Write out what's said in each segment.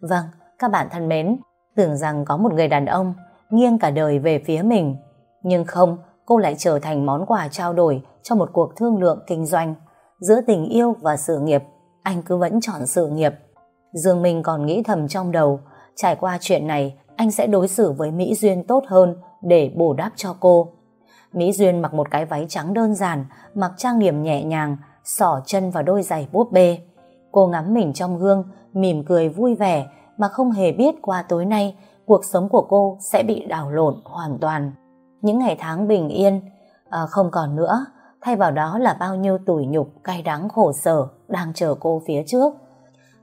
Vâng, các bạn thân mến, tưởng rằng có một người đàn ông nghiêng cả đời về phía mình. Nhưng không, cô lại trở thành món quà trao đổi cho một cuộc thương lượng kinh doanh. Giữa tình yêu và sự nghiệp, anh cứ vẫn chọn sự nghiệp. Dương Minh còn nghĩ thầm trong đầu, trải qua chuyện này, anh sẽ đối xử với Mỹ Duyên tốt hơn để bù đắp cho cô. Mỹ Duyên mặc một cái váy trắng đơn giản, mặc trang điểm nhẹ nhàng, sỏ chân vào đôi giày búp bê. Cô ngắm mình trong gương, mỉm cười vui vẻ mà không hề biết qua tối nay cuộc sống của cô sẽ bị đảo lộn hoàn toàn. Những ngày tháng bình yên à, không còn nữa, thay vào đó là bao nhiêu tủi nhục, cay đắng khổ sở đang chờ cô phía trước.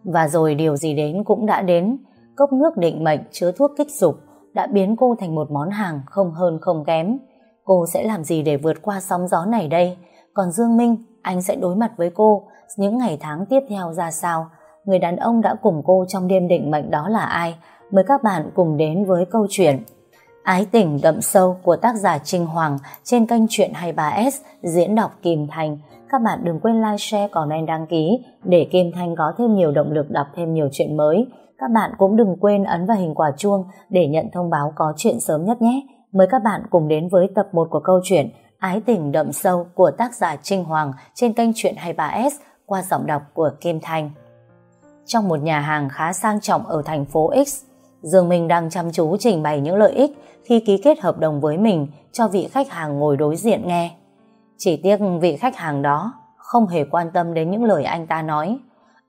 Và rồi điều gì đến cũng đã đến, cốc nước định mệnh chứa thuốc kích dục đã biến cô thành một món hàng không hơn không kém. Cô sẽ làm gì để vượt qua sóng gió này đây? Còn Dương Minh, anh sẽ đối mặt với cô những ngày tháng tiếp theo ra sao? Người đàn ông đã cùng cô trong đêm định mệnh đó là ai? Mời các bạn cùng đến với câu chuyện Ái tình đậm sâu của tác giả Trinh Hoàng trên kênh Chuyện 23S diễn đọc Kim Thành. Các bạn đừng quên like, share, comment, đăng ký để Kim Thanh có thêm nhiều động lực đọc thêm nhiều chuyện mới. Các bạn cũng đừng quên ấn vào hình quả chuông để nhận thông báo có chuyện sớm nhất nhé. Mời các bạn cùng đến với tập 1 của câu chuyện Ái tình đậm sâu của tác giả Trinh Hoàng trên kênh Chuyện 23S qua giọng đọc của Kim Thanh. Trong một nhà hàng khá sang trọng ở thành phố X, Dương Minh đang chăm chú trình bày những lợi ích khi ký kết hợp đồng với mình cho vị khách hàng ngồi đối diện nghe. Chỉ tiếc vị khách hàng đó không hề quan tâm đến những lời anh ta nói.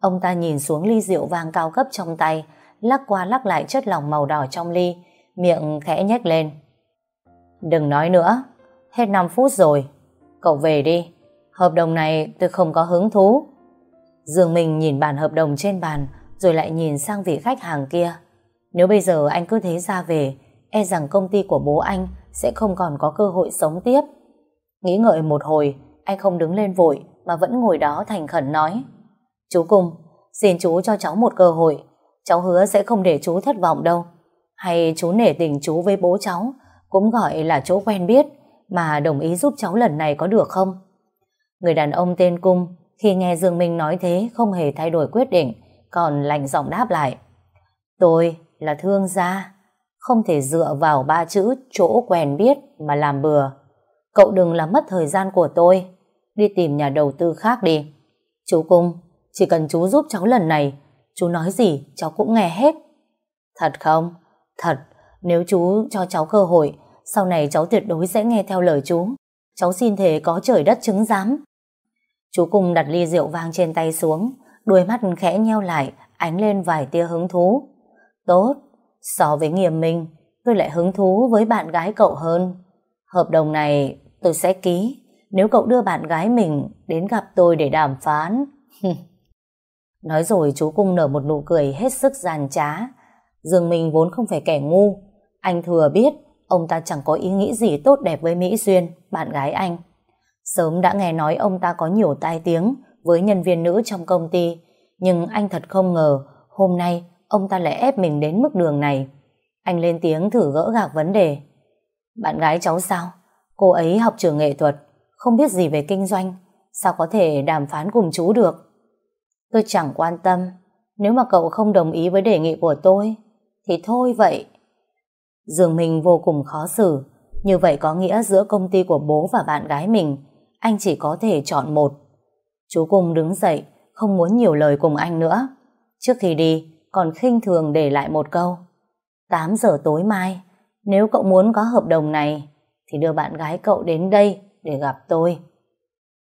Ông ta nhìn xuống ly rượu vang cao cấp trong tay, lắc qua lắc lại chất lỏng màu đỏ trong ly, miệng khẽ nhếch lên. Đừng nói nữa, hết 5 phút rồi. Cậu về đi, hợp đồng này tôi không có hứng thú. Dương Minh nhìn bản hợp đồng trên bàn, rồi lại nhìn sang vị khách hàng kia. Nếu bây giờ anh cứ thế ra về, e rằng công ty của bố anh sẽ không còn có cơ hội sống tiếp. Nghĩ ngợi một hồi, anh không đứng lên vội mà vẫn ngồi đó thành khẩn nói. Chú Cung, xin chú cho cháu một cơ hội. Cháu hứa sẽ không để chú thất vọng đâu. Hay chú nể tình chú với bố cháu, cũng gọi là chỗ quen biết, mà đồng ý giúp cháu lần này có được không? Người đàn ông tên Cung, khi nghe Dương Minh nói thế không hề thay đổi quyết định, còn lạnh giọng đáp lại. Tôi là thương gia, không thể dựa vào ba chữ chỗ quen biết mà làm bừa. Cậu đừng làm mất thời gian của tôi, đi tìm nhà đầu tư khác đi. Chú Cung, chỉ cần chú giúp cháu lần này, chú nói gì cháu cũng nghe hết. Thật không? Thật, nếu chú cho cháu cơ hội, sau này cháu tuyệt đối sẽ nghe theo lời chú. Cháu xin thề có trời đất chứng giám. Chú Cung đặt ly rượu vang trên tay xuống, đuôi mắt khẽ nheo lại, ánh lên vài tia hứng thú. Tốt, so với nghiêm minh, tôi lại hứng thú với bạn gái cậu hơn. Hợp đồng này tôi sẽ ký nếu cậu đưa bạn gái mình đến gặp tôi để đàm phán. Nói rồi chú Cung nở một nụ cười hết sức giàn trá. Dương Minh vốn không phải kẻ ngu. Anh thừa biết ông ta chẳng có ý nghĩ gì tốt đẹp với Mỹ Duyên, bạn gái anh. Sớm đã nghe nói ông ta có nhiều tai tiếng với nhân viên nữ trong công ty. Nhưng anh thật không ngờ hôm nay ông ta lại ép mình đến mức đường này. Anh lên tiếng thử gỡ gạc vấn đề. Bạn gái cháu sao? Cô ấy học trường nghệ thuật, không biết gì về kinh doanh. Sao có thể đàm phán cùng chú được? Tôi chẳng quan tâm. Nếu mà cậu không đồng ý với đề nghị của tôi, thì thôi vậy. Dương Minh vô cùng khó xử. Như vậy có nghĩa giữa công ty của bố và bạn gái mình, anh chỉ có thể chọn một. Chú Cung đứng dậy, không muốn nhiều lời cùng anh nữa. Trước khi đi, còn khinh thường để lại một câu. 8 giờ tối mai, nếu cậu muốn có hợp đồng này, thì đưa bạn gái cậu đến đây để gặp tôi.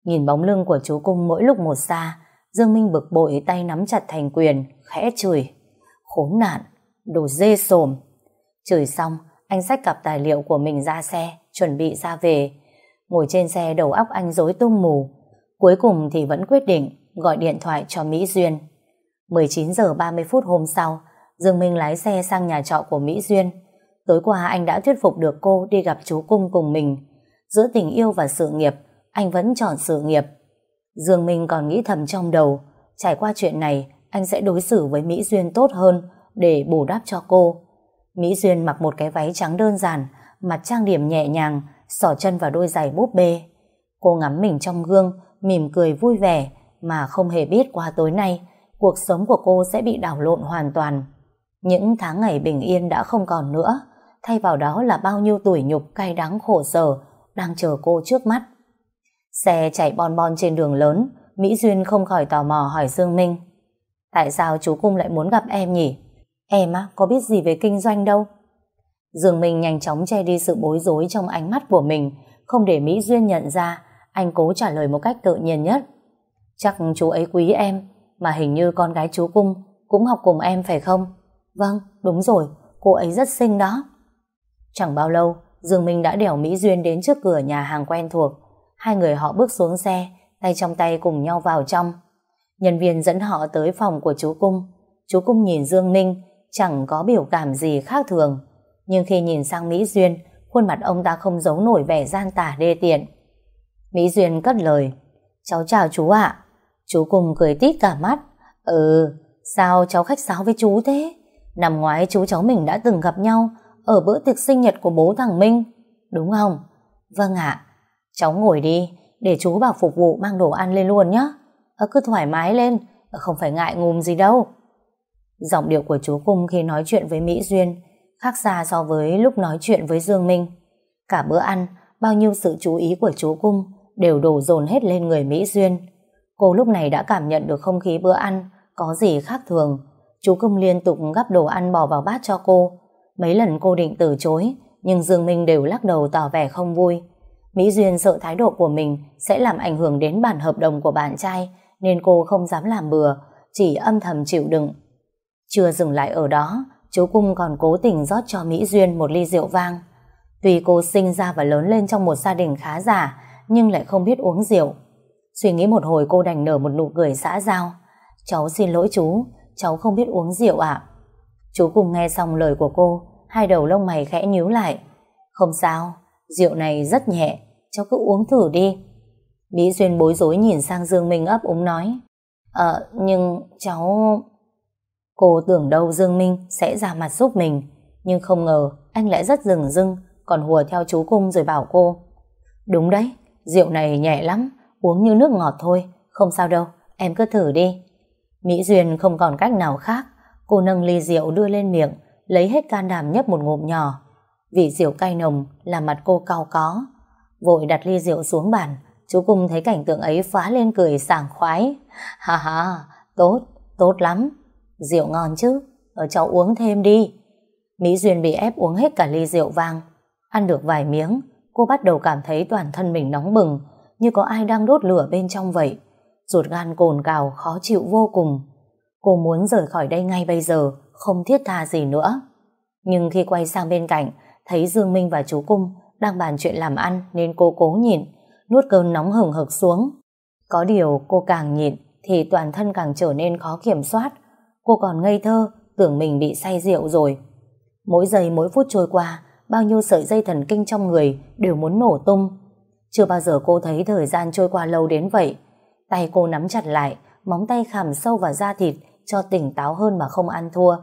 Nhìn bóng lưng của chú Cung mỗi lúc một xa, Dương Minh bực bội tay nắm chặt thành quyền, khẽ chửi. Khốn nạn, đồ dê sồm. Chửi xong, anh xách cặp tài liệu của mình ra xe, chuẩn bị ra về. Ngồi trên xe đầu óc anh rối tung mù. Cuối cùng thì vẫn quyết định gọi điện thoại cho Mỹ Duyên. 19 giờ 30 phút hôm sau, Dương Minh lái xe sang nhà trọ của Mỹ Duyên. Tối qua anh đã thuyết phục được cô đi gặp chú Cung cùng mình. Giữa tình yêu và sự nghiệp, anh vẫn chọn sự nghiệp. Dương Minh còn nghĩ thầm trong đầu, trải qua chuyện này, anh sẽ đối xử với Mỹ Duyên tốt hơn để bù đắp cho cô. Mỹ Duyên mặc một cái váy trắng đơn giản, mặt trang điểm nhẹ nhàng, xỏ chân vào đôi giày búp bê. Cô ngắm mình trong gương, mỉm cười vui vẻ, mà không hề biết qua tối nay, cuộc sống của cô sẽ bị đảo lộn hoàn toàn. Những tháng ngày bình yên đã không còn nữa, thay vào đó là bao nhiêu tuổi nhục cay đắng khổ sở đang chờ cô trước mắt. Xe chạy bon bon trên đường lớn, Mỹ Duyên không khỏi tò mò hỏi Dương Minh. Tại sao chú Cung lại muốn gặp em nhỉ? Em á, có biết gì về kinh doanh đâu. Dương Minh nhanh chóng che đi sự bối rối trong ánh mắt của mình, không để Mỹ Duyên nhận ra, anh cố trả lời một cách tự nhiên nhất. Chắc chú ấy quý em, mà hình như con gái chú Cung cũng học cùng em phải không? Vâng, đúng rồi, cô ấy rất xinh đó. Chẳng bao lâu, Dương Minh đã đèo Mỹ Duyên đến trước cửa nhà hàng quen thuộc. Hai người họ bước xuống xe, tay trong tay cùng nhau vào trong. Nhân viên dẫn họ tới phòng của chú Cung. Chú Cung nhìn Dương Minh, chẳng có biểu cảm gì khác thường. Nhưng khi nhìn sang Mỹ Duyên, khuôn mặt ông ta không giấu nổi vẻ gian tả đê tiện. Mỹ Duyên cất lời, cháu chào chú ạ. Chú cùng cười tít cả mắt. Ừ, sao cháu khách sáo với chú thế? Năm ngoái chú cháu mình đã từng gặp nhau ở bữa tiệc sinh nhật của bố thằng Minh. Đúng không? Vâng ạ. Cháu ngồi đi, để chú bảo phục vụ mang đồ ăn lên luôn nhé. Ờ, cứ thoải mái lên, không phải ngại ngùng gì đâu. Giọng điệu của chú Cung khi nói chuyện với Mỹ Duyên khác xa so với lúc nói chuyện với Dương Minh. Cả bữa ăn, bao nhiêu sự chú ý của chú Cung đều đổ dồn hết lên người Mỹ Duyên. Cô lúc này đã cảm nhận được không khí bữa ăn có gì khác thường. Chú Cung liên tục gắp đồ ăn bỏ vào bát cho cô. Mấy lần cô định từ chối, nhưng Dương Minh đều lắc đầu tỏ vẻ không vui. Mỹ Duyên sợ thái độ của mình sẽ làm ảnh hưởng đến bản hợp đồng của bạn trai, nên cô không dám làm bừa, chỉ âm thầm chịu đựng. Chưa dừng lại ở đó, chú Cung còn cố tình rót cho Mỹ Duyên một ly rượu vang. Tuy cô sinh ra và lớn lên trong một gia đình khá giả, nhưng lại không biết uống rượu. Suy nghĩ một hồi cô đành nở một nụ cười xã giao. Cháu xin lỗi chú, cháu không biết uống rượu ạ. Chú Cung nghe xong lời của cô, hai đầu lông mày khẽ nhíu lại. Không sao, rượu này rất nhẹ, cháu cứ uống thử đi. Mỹ Duyên bối rối nhìn sang Dương Minh ấp úng nói. Ờ, nhưng cháu... Cô tưởng đâu Dương Minh sẽ ra mặt giúp mình, nhưng không ngờ anh lại rất rừng rưng, còn hùa theo chú cung rồi bảo cô. Đúng đấy, rượu này nhẹ lắm, uống như nước ngọt thôi, không sao đâu, em cứ thử đi. Mỹ Duyên không còn cách nào khác, cô nâng ly rượu đưa lên miệng, lấy hết can đảm nhấp một ngụm nhỏ. Vị rượu cay nồng làm mặt cô cau có. Vội đặt ly rượu xuống bàn, chú cung thấy cảnh tượng ấy phá lên cười sảng khoái. Ha ha, tốt, tốt lắm. Rượu ngon chứ, ở cháu uống thêm đi. Mỹ Duyên bị ép uống hết cả ly rượu vang. Ăn được vài miếng, cô bắt đầu cảm thấy toàn thân mình nóng bừng, như có ai đang đốt lửa bên trong vậy. Ruột gan cồn cào khó chịu vô cùng. Cô muốn rời khỏi đây ngay bây giờ, không thiết tha gì nữa. Nhưng khi quay sang bên cạnh, thấy Dương Minh và chú Cung đang bàn chuyện làm ăn nên cô cố nhịn, nuốt cơn nóng hừng hực xuống. Có điều cô càng nhịn thì toàn thân càng trở nên khó kiểm soát, Cô còn ngây thơ, tưởng mình bị say rượu rồi. Mỗi giây mỗi phút trôi qua, bao nhiêu sợi dây thần kinh trong người đều muốn nổ tung. Chưa bao giờ cô thấy thời gian trôi qua lâu đến vậy. Tay cô nắm chặt lại, móng tay khảm sâu vào da thịt cho tỉnh táo hơn mà không ăn thua.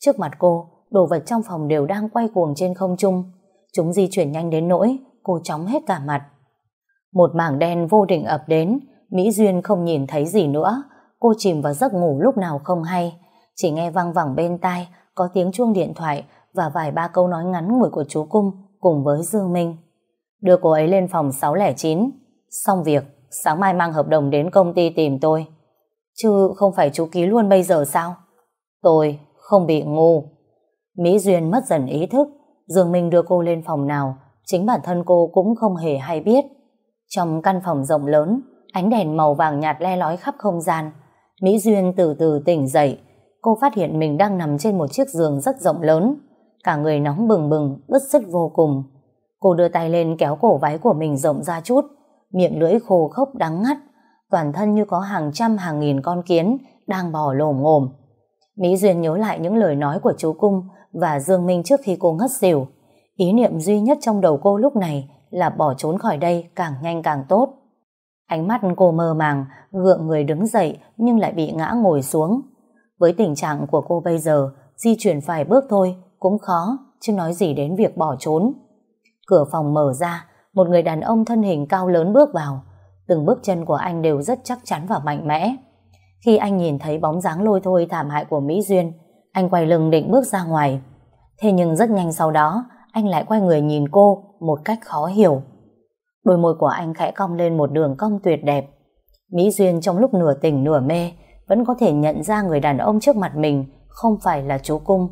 Trước mặt cô, đồ vật trong phòng đều đang quay cuồng trên không trung. Chúng di chuyển nhanh đến nỗi cô chóng hết cả mặt. Một mảng đen vô định ập đến, Mỹ Duyên không nhìn thấy gì nữa, cô chìm vào giấc ngủ lúc nào không hay. Chỉ nghe văng vẳng bên tai có tiếng chuông điện thoại và vài ba câu nói ngắn ngủi của chú Cung cùng với Dương Minh. Đưa cô ấy lên phòng 609. Xong việc, sáng mai mang hợp đồng đến công ty tìm tôi. Chứ không phải chú ký luôn bây giờ sao? Tôi không bị ngu. Mỹ Duyên mất dần ý thức. Dương Minh đưa cô lên phòng nào, chính bản thân cô cũng không hề hay biết. Trong căn phòng rộng lớn, ánh đèn màu vàng nhạt le lói khắp không gian, Mỹ Duyên từ từ tỉnh dậy, cô phát hiện mình đang nằm trên một chiếc giường rất rộng lớn, cả người nóng bừng bừng, ướt sứt vô cùng. Cô đưa tay lên kéo cổ váy của mình rộng ra chút, miệng lưỡi khô khốc đắng ngắt, toàn thân như có hàng trăm hàng nghìn con kiến đang bò lồm ngồm. Mỹ Duyên nhớ lại những lời nói của chú Cung và Dương Minh trước khi cô ngất xỉu. Ý niệm duy nhất trong đầu cô lúc này là bỏ trốn khỏi đây càng nhanh càng tốt. Ánh mắt cô mơ màng, gượng người đứng dậy nhưng lại bị ngã ngồi xuống. Với tình trạng của cô bây giờ, di chuyển vài bước thôi cũng khó, chứ nói gì đến việc bỏ trốn. Cửa phòng mở ra, một người đàn ông thân hình cao lớn bước vào. Từng bước chân của anh đều rất chắc chắn và mạnh mẽ. Khi anh nhìn thấy bóng dáng lôi thôi thảm hại của Mỹ Duyên, Anh quay lưng định bước ra ngoài. Thế nhưng rất nhanh sau đó, anh lại quay người nhìn cô một cách khó hiểu. Đôi môi của anh khẽ cong lên một đường cong tuyệt đẹp. Mỹ Duyên trong lúc nửa tỉnh nửa mê vẫn có thể nhận ra người đàn ông trước mặt mình không phải là chú Cung.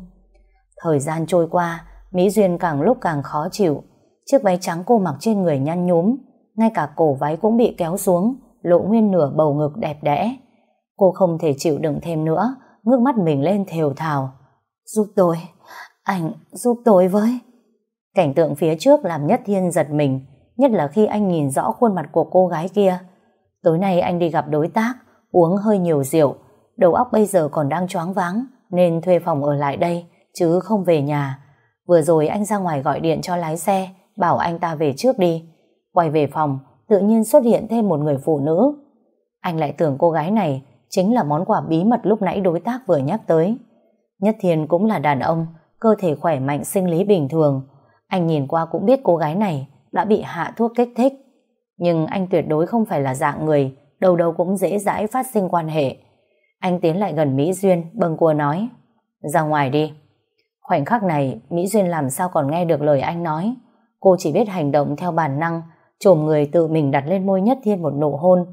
Thời gian trôi qua, Mỹ Duyên càng lúc càng khó chịu. Chiếc váy trắng cô mặc trên người nhăn nhúm, ngay cả cổ váy cũng bị kéo xuống, lộ nguyên nửa bầu ngực đẹp đẽ. Cô không thể chịu đựng thêm nữa, ngước mắt mình lên thều thào. Giúp tôi, anh giúp tôi với. Cảnh tượng phía trước làm Nhất Thiên giật mình, nhất là khi anh nhìn rõ khuôn mặt của cô gái kia. Tối nay anh đi gặp đối tác, uống hơi nhiều rượu, đầu óc bây giờ còn đang choáng váng, nên thuê phòng ở lại đây, chứ không về nhà. Vừa rồi anh ra ngoài gọi điện cho lái xe, bảo anh ta về trước đi. Quay về phòng, tự nhiên xuất hiện thêm một người phụ nữ. Anh lại tưởng cô gái này chính là món quà bí mật lúc nãy đối tác vừa nhắc tới. Nhất Thiên cũng là đàn ông, cơ thể khỏe mạnh sinh lý bình thường. Anh nhìn qua cũng biết cô gái này đã bị hạ thuốc kích thích. Nhưng anh tuyệt đối không phải là dạng người đâu đâu cũng dễ dãi phát sinh quan hệ. Anh tiến lại gần Mỹ Duyên, bâng cua nói Ra ngoài đi. Khoảnh khắc này, Mỹ Duyên làm sao còn nghe được lời anh nói. Cô chỉ biết hành động theo bản năng, trồm người tự mình đặt lên môi Nhất Thiên một nụ hôn.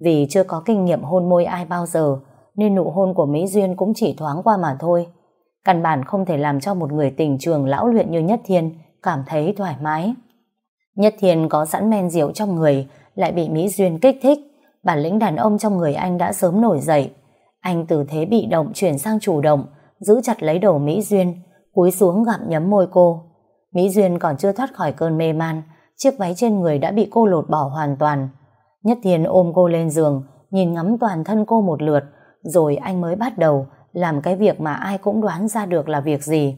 Vì chưa có kinh nghiệm hôn môi ai bao giờ, nên nụ hôn của Mỹ Duyên cũng chỉ thoáng qua mà thôi. Căn bản không thể làm cho một người tình trường lão luyện như Nhất Thiên cảm thấy thoải mái. Nhất Thiên có sẵn men rượu trong người, lại bị Mỹ Duyên kích thích. Bản lĩnh đàn ông trong người anh đã sớm nổi dậy. Anh từ thế bị động chuyển sang chủ động, giữ chặt lấy đầu Mỹ Duyên, cúi xuống gặm nhấm môi cô. Mỹ Duyên còn chưa thoát khỏi cơn mê man, chiếc váy trên người đã bị cô lột bỏ hoàn toàn. Nhất Thiên ôm cô lên giường, nhìn ngắm toàn thân cô một lượt, rồi anh mới bắt đầu làm cái việc mà ai cũng đoán ra được là việc gì.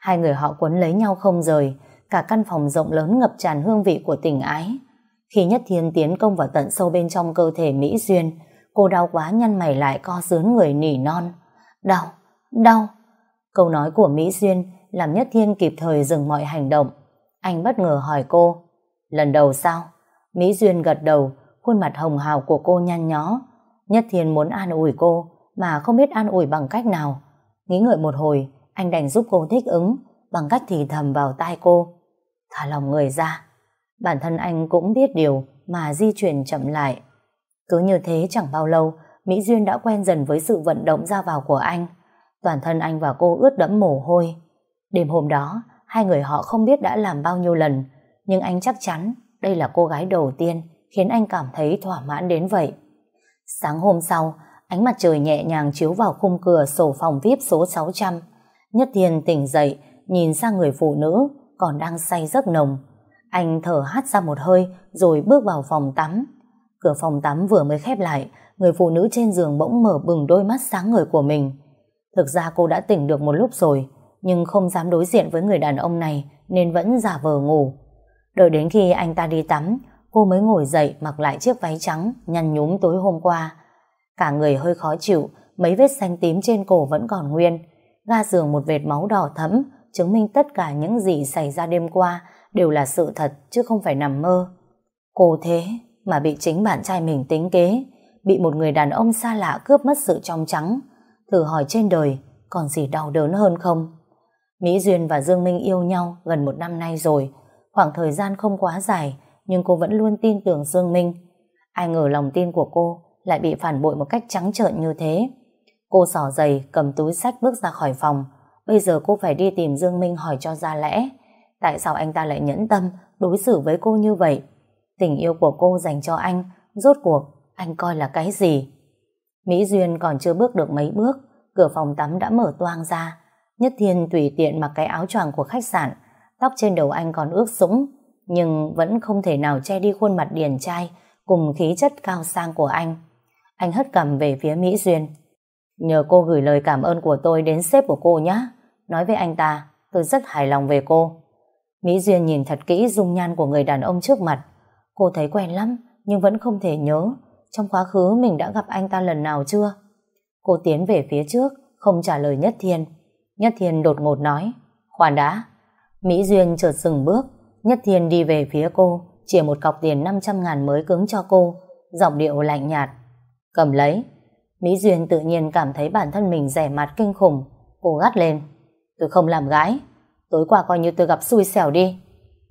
Hai người họ quấn lấy nhau không rời, cả căn phòng rộng lớn ngập tràn hương vị của tình ái. Khi Nhất Thiên tiến công vào tận sâu bên trong cơ thể Mỹ Duyên, cô đau quá nhăn mày lại co dướn người nỉ non. Đau, đau. Câu nói của Mỹ Duyên làm Nhất Thiên kịp thời dừng mọi hành động. Anh bất ngờ hỏi cô, lần đầu sao? Mỹ Duyên gật đầu, khuôn mặt hồng hào của cô nhăn nhó. Nhất Thiên muốn an ủi cô, mà không biết an ủi bằng cách nào. Nghĩ ngợi một hồi, anh đành giúp cô thích ứng, bằng cách thì thầm vào tai cô. Thả lòng người ra. Bản thân anh cũng biết điều mà di chuyển chậm lại. Cứ như thế chẳng bao lâu, Mỹ Duyên đã quen dần với sự vận động ra vào của anh. Toàn thân anh và cô ướt đẫm mồ hôi. Đêm hôm đó, hai người họ không biết đã làm bao nhiêu lần, nhưng anh chắc chắn đây là cô gái đầu tiên khiến anh cảm thấy thỏa mãn đến vậy. Sáng hôm sau, ánh mặt trời nhẹ nhàng chiếu vào khung cửa sổ phòng VIP số 600. Nhất Thiên tỉnh dậy, nhìn sang người phụ nữ còn đang say giấc nồng. Anh thở hắt ra một hơi rồi bước vào phòng tắm. Cửa phòng tắm vừa mới khép lại, người phụ nữ trên giường bỗng mở bừng đôi mắt sáng ngời của mình. Thực ra cô đã tỉnh được một lúc rồi, nhưng không dám đối diện với người đàn ông này nên vẫn giả vờ ngủ. Đợi đến khi anh ta đi tắm, cô mới ngồi dậy mặc lại chiếc váy trắng nhăn nhúm tối hôm qua. Cả người hơi khó chịu, mấy vết xanh tím trên cổ vẫn còn nguyên. Ga giường một vệt máu đỏ thẫm, chứng minh tất cả những gì xảy ra đêm qua đều là sự thật chứ không phải nằm mơ. Cô thế mà bị chính bạn trai mình tính kế, bị một người đàn ông xa lạ cướp mất sự trong trắng. Thử hỏi trên đời còn gì đau đớn hơn không? Mỹ Duyên và Dương Minh yêu nhau gần một năm nay rồi. Khoảng thời gian không quá dài, nhưng cô vẫn luôn tin tưởng Dương Minh. Ai ngờ lòng tin của cô lại bị phản bội một cách trắng trợn như thế. Cô sỏ giày, cầm túi sách bước ra khỏi phòng. Bây giờ cô phải đi tìm Dương Minh hỏi cho ra lẽ. Tại sao anh ta lại nhẫn tâm đối xử với cô như vậy? Tình yêu của cô dành cho anh, rốt cuộc, anh coi là cái gì? Mỹ Duyên còn chưa bước được mấy bước, cửa phòng tắm đã mở toang ra. Nhất Thiên tùy tiện mặc cái áo choàng của khách sạn, tóc trên đầu anh còn ướt sũng, nhưng vẫn không thể nào che đi khuôn mặt điển trai cùng khí chất cao sang của anh. Anh hất cầm về phía Mỹ Duyên. Nhờ cô gửi lời cảm ơn của tôi đến sếp của cô nhé. Nói với anh ta, tôi rất hài lòng về cô. Mỹ Duyên nhìn thật kỹ dung nhan của người đàn ông trước mặt. Cô thấy quen lắm, nhưng vẫn không thể nhớ trong quá khứ mình đã gặp anh ta lần nào chưa. Cô tiến về phía trước, không trả lời Nhất Thiên. Nhất Thiên đột ngột nói, khoan đã. Mỹ Duyên chợt dừng bước, Nhất Thiên đi về phía cô, chỉ một cọc tiền 500 ngàn mới cứng cho cô, giọng điệu lạnh nhạt. Cầm lấy. Mỹ Duyên tự nhiên cảm thấy bản thân mình rẻ mặt kinh khủng. Cô gắt lên. Tôi không làm gái. Tối qua coi như tôi gặp xui xẻo đi.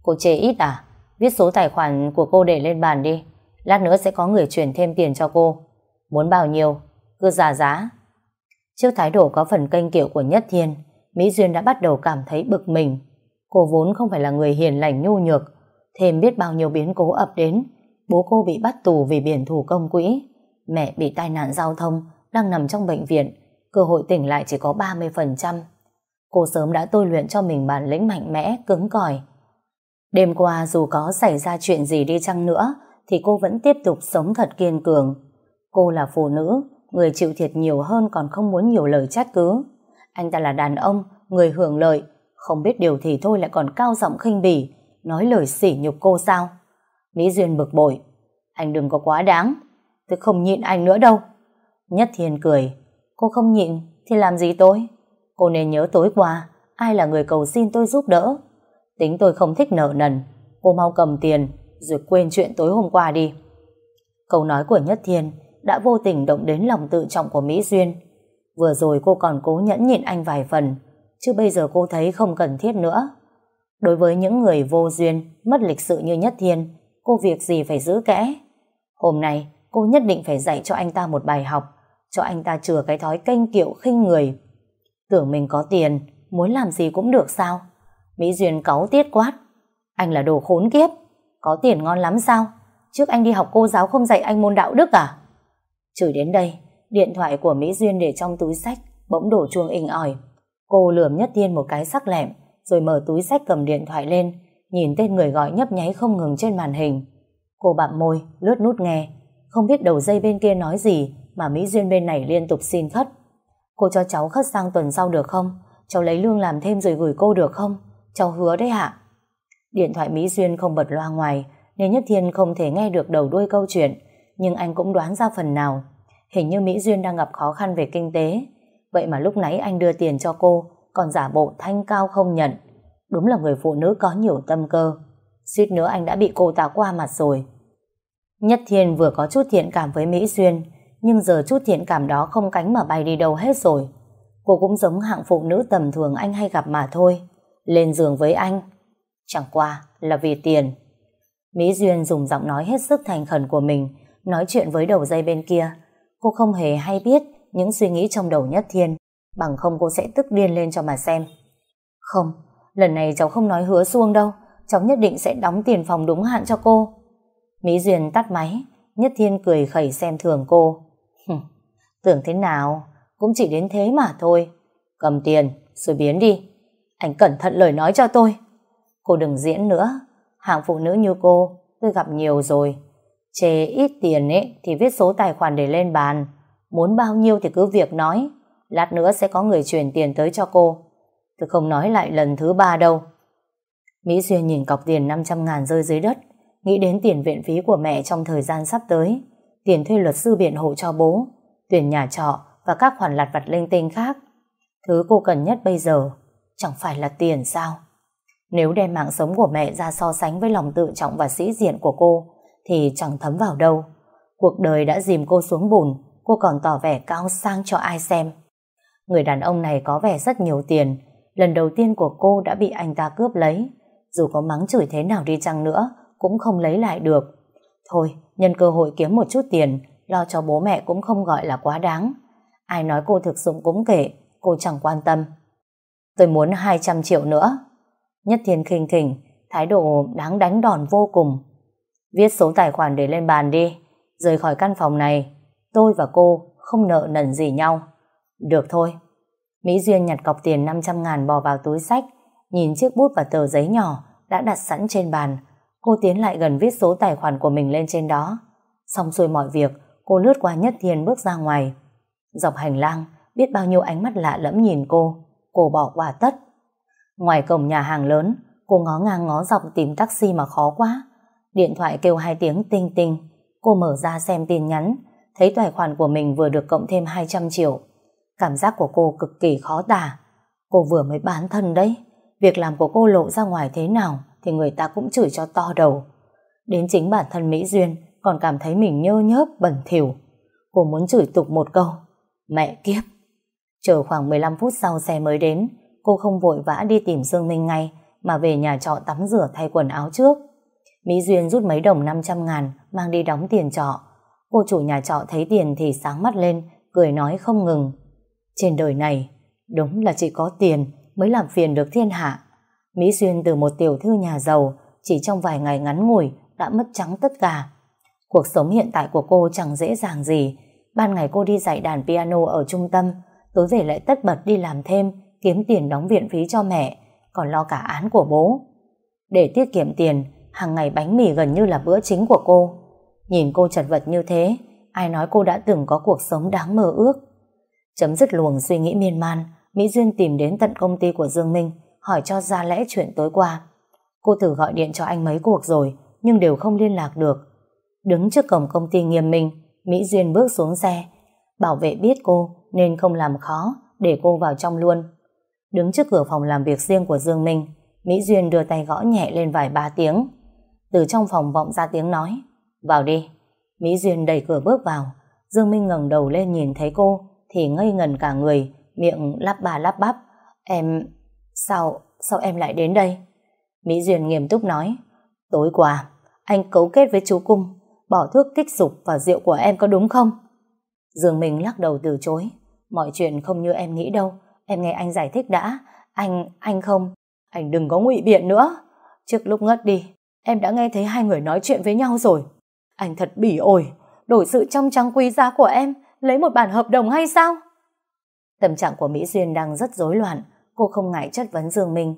Cô chê ít à? Viết số tài khoản của cô để lên bàn đi. Lát nữa sẽ có người chuyển thêm tiền cho cô. Muốn bao nhiêu? Cứ giả giá. Trước thái độ có phần kênh kiệu của Nhất Thiên, Mỹ Duyên đã bắt đầu cảm thấy bực mình. Cô vốn không phải là người hiền lành nhu nhược, thêm biết bao nhiêu biến cố ập đến. Bố cô bị bắt tù vì biển thủ công quỹ, mẹ bị tai nạn giao thông, đang nằm trong bệnh viện, cơ hội tỉnh lại chỉ có 30%. Cô sớm đã tôi luyện cho mình bản lĩnh mạnh mẽ, cứng cỏi. Đêm qua dù có xảy ra chuyện gì đi chăng nữa, thì cô vẫn tiếp tục sống thật kiên cường. Cô là phụ nữ, người chịu thiệt nhiều hơn còn không muốn nhiều lời trách cứ. Anh ta là đàn ông, người hưởng lợi, không biết điều thì thôi lại còn cao giọng khinh bỉ, nói lời sỉ nhục cô sao? Mỹ Duyên bực bội, anh đừng có quá đáng, tôi không nhịn anh nữa đâu. Nhất Thiên cười, cô không nhịn thì làm gì tôi? Cô nên nhớ tối qua, ai là người cầu xin tôi giúp đỡ. Tính tôi không thích nợ nần, cô mau cầm tiền rồi quên chuyện tối hôm qua đi. Câu nói của Nhất Thiên đã vô tình động đến lòng tự trọng của Mỹ Duyên. Vừa rồi cô còn cố nhẫn nhịn anh vài phần, chứ bây giờ cô thấy không cần thiết nữa. Đối với những người vô duyên, mất lịch sự như Nhất Thiên, cô việc gì phải giữ kẽ. Hôm nay, cô nhất định phải dạy cho anh ta một bài học, cho anh ta chừa cái thói kênh kiệu khinh người. Tưởng mình có tiền, muốn làm gì cũng được sao? Mỹ Duyên cáu tiết quát. Anh là đồ khốn kiếp, có tiền ngon lắm sao? Trước anh đi học cô giáo không dạy anh môn đạo đức à? Chửi đến đây, điện thoại của Mỹ Duyên để trong túi sách, bỗng đổ chuông inh ỏi. Cô lườm Nhất Thiên một cái sắc lẹm, rồi mở túi sách cầm điện thoại lên, nhìn tên người gọi nhấp nháy không ngừng trên màn hình. Cô bặm môi, lướt nút nghe, không biết đầu dây bên kia nói gì mà Mỹ Duyên bên này liên tục xin khất. Cô cho cháu khất sang tuần sau được không? Cháu lấy lương làm thêm rồi gửi cô được không? Cháu hứa đấy ạ. Điện thoại Mỹ Duyên không bật loa ngoài, nên Nhất Thiên không thể nghe được đầu đuôi câu chuyện, nhưng anh cũng đoán ra phần nào. Hình như Mỹ Duyên đang gặp khó khăn về kinh tế, vậy mà lúc nãy anh đưa tiền cho cô, còn giả bộ thanh cao không nhận. Đúng là người phụ nữ có nhiều tâm cơ. Suýt nữa anh đã bị cô ta qua mặt rồi. Nhất Thiên vừa có chút thiện cảm với Mỹ Duyên, nhưng giờ chút thiện cảm đó không cánh mà bay đi đâu hết rồi. Cô cũng giống hạng phụ nữ tầm thường anh hay gặp mà thôi. Lên giường với anh. Chẳng qua là vì tiền. Mỹ Duyên dùng giọng nói hết sức thành khẩn của mình, nói chuyện với đầu dây bên kia. Cô không hề hay biết những suy nghĩ trong đầu Nhất Thiên, bằng không cô sẽ tức điên lên cho mà xem. Không, lần này cháu không nói hứa xuông đâu, cháu nhất định sẽ đóng tiền phòng đúng hạn cho cô. Mỹ Duyên tắt máy, Nhất Thiên cười khẩy xem thường cô. Tưởng thế nào, cũng chỉ đến thế mà thôi. Cầm tiền, rồi biến đi. Anh cẩn thận lời nói cho tôi. Cô đừng diễn nữa, hạng phụ nữ như cô, tôi gặp nhiều rồi. Chê ít tiền ấy thì viết số tài khoản để lên bàn. Muốn bao nhiêu thì cứ việc nói. Lát nữa sẽ có người chuyển tiền tới cho cô. Tôi không nói lại lần thứ ba đâu. Mỹ Duyên nhìn cọc tiền 500 ngàn rơi dưới đất, nghĩ đến tiền viện phí của mẹ trong thời gian sắp tới, tiền thuê luật sư biện hộ cho bố, tiền nhà trọ và các khoản lặt vặt linh tinh khác. Thứ cô cần nhất bây giờ chẳng phải là tiền sao? Nếu đem mạng sống của mẹ ra so sánh với lòng tự trọng và sĩ diện của cô, thì chẳng thấm vào đâu. Cuộc đời đã dìm cô xuống bùn, cô còn tỏ vẻ cao sang cho ai xem. Người đàn ông này có vẻ rất nhiều tiền, lần đầu tiên của cô đã bị anh ta cướp lấy. Dù có mắng chửi thế nào đi chăng nữa, cũng không lấy lại được. Thôi, nhân cơ hội kiếm một chút tiền, lo cho bố mẹ cũng không gọi là quá đáng. Ai nói cô thực dụng cũng kể, cô chẳng quan tâm. Tôi muốn 200 triệu nữa. Nhất Thiên khinh khỉnh, thái độ đáng đánh đòn vô cùng. Viết số tài khoản để lên bàn đi, rời khỏi căn phòng này. Tôi và cô không nợ nần gì nhau. Được thôi. Mỹ Duyên nhặt cọc tiền 500 ngàn bò vào túi sách, nhìn chiếc bút và tờ giấy nhỏ đã đặt sẵn trên bàn. Cô tiến lại gần viết số tài khoản của mình lên trên đó. Xong xuôi mọi việc, cô lướt qua Nhất Thiên bước ra ngoài. Dọc hành lang, biết bao nhiêu ánh mắt lạ lẫm nhìn cô. Cô bỏ qua tất. Ngoài cổng nhà hàng lớn, cô ngó ngang ngó dọc tìm taxi mà khó quá. Điện thoại kêu hai tiếng tinh tinh. Cô mở ra xem tin nhắn, thấy tài khoản của mình vừa được cộng thêm 200 triệu. Cảm giác của cô cực kỳ khó tả. Cô vừa mới bán thân đấy. Việc làm của cô lộ ra ngoài thế nào thì người ta cũng chửi cho to đầu. Đến chính bản thân Mỹ Duyên còn cảm thấy mình nhơ nhớp bẩn thỉu. Cô muốn chửi tục một câu. Mẹ kiếp! Chờ khoảng 15 phút sau xe mới đến, cô không vội vã đi tìm Dương Minh ngay, mà về nhà trọ tắm rửa thay quần áo trước. Mỹ Duyên rút mấy đồng 500 ngàn, mang đi đóng tiền trọ. Cô chủ nhà trọ thấy tiền thì sáng mắt lên, cười nói không ngừng. Trên đời này, đúng là chỉ có tiền mới làm phiền được thiên hạ. Mỹ Duyên từ một tiểu thư nhà giàu, chỉ trong vài ngày ngắn ngủi đã mất trắng tất cả. Cuộc sống hiện tại của cô chẳng dễ dàng gì. Ban ngày cô đi dạy đàn piano ở trung tâm, tối về lại tất bật đi làm thêm, kiếm tiền đóng viện phí cho mẹ, còn lo cả án của bố. Để tiết kiệm tiền, hàng ngày bánh mì gần như là bữa chính của cô. Nhìn cô chật vật như thế, ai nói cô đã từng có cuộc sống đáng mơ ước. Chấm dứt luồng suy nghĩ miên man, Mỹ Duyên tìm đến tận công ty của Dương Minh, hỏi cho ra lẽ chuyện tối qua. Cô thử gọi điện cho anh mấy cuộc rồi, nhưng đều không liên lạc được. Đứng trước cổng công ty nghiêm minh, Mỹ Duyên bước xuống xe. Bảo vệ biết cô nên không làm khó, để cô vào trong luôn. Đứng trước cửa phòng làm việc riêng của Dương Minh, Mỹ Duyên đưa tay gõ nhẹ lên vài ba tiếng. Từ trong phòng vọng ra tiếng nói, vào đi. Mỹ Duyên đẩy cửa bước vào, Dương Minh ngẩng đầu lên nhìn thấy cô, thì ngây ngần cả người, miệng lắp bà lắp bắp. Em, sao, sao em lại đến đây? Mỹ Duyên nghiêm túc nói, tối qua, anh cấu kết với chú Cung, bỏ thuốc kích dục và rượu của em có đúng không? Dương Minh lắc đầu từ chối, mọi chuyện không như em nghĩ đâu, em nghe anh giải thích đã, anh, anh không, anh đừng có ngụy biện nữa. Trước lúc ngất đi, em đã nghe thấy hai người nói chuyện với nhau rồi. Anh thật bỉ ổi, đổi sự trong trắng quý giá của em, lấy một bản hợp đồng hay sao? Tâm trạng của Mỹ Duyên đang rất rối loạn, cô không ngại chất vấn Dương Minh.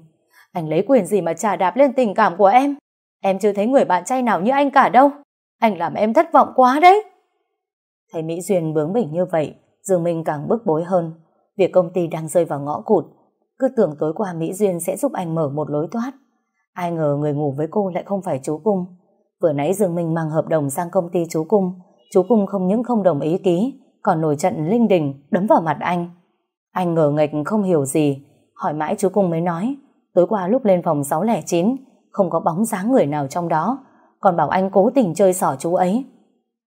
Anh lấy quyền gì mà trả đạp lên tình cảm của em? Em chưa thấy người bạn trai nào như anh cả đâu. Anh làm em thất vọng quá đấy. Thấy Mỹ Duyên bướng bỉnh như vậy, Dương Minh càng bức bối hơn. Việc công ty đang rơi vào ngõ cụt, cứ tưởng tối qua Mỹ Duyên sẽ giúp anh mở một lối thoát. Ai ngờ người ngủ với cô lại không phải chú Cung. Vừa nãy Dương Minh mang hợp đồng sang công ty chú Cung, chú Cung không những không đồng ý ký, còn nổi trận linh đình đấm vào mặt anh. Anh ngờ nghịch không hiểu gì, hỏi mãi chú Cung mới nói, tối qua lúc lên phòng 609, không có bóng dáng người nào trong đó, còn bảo anh cố tình chơi xỏ chú ấy.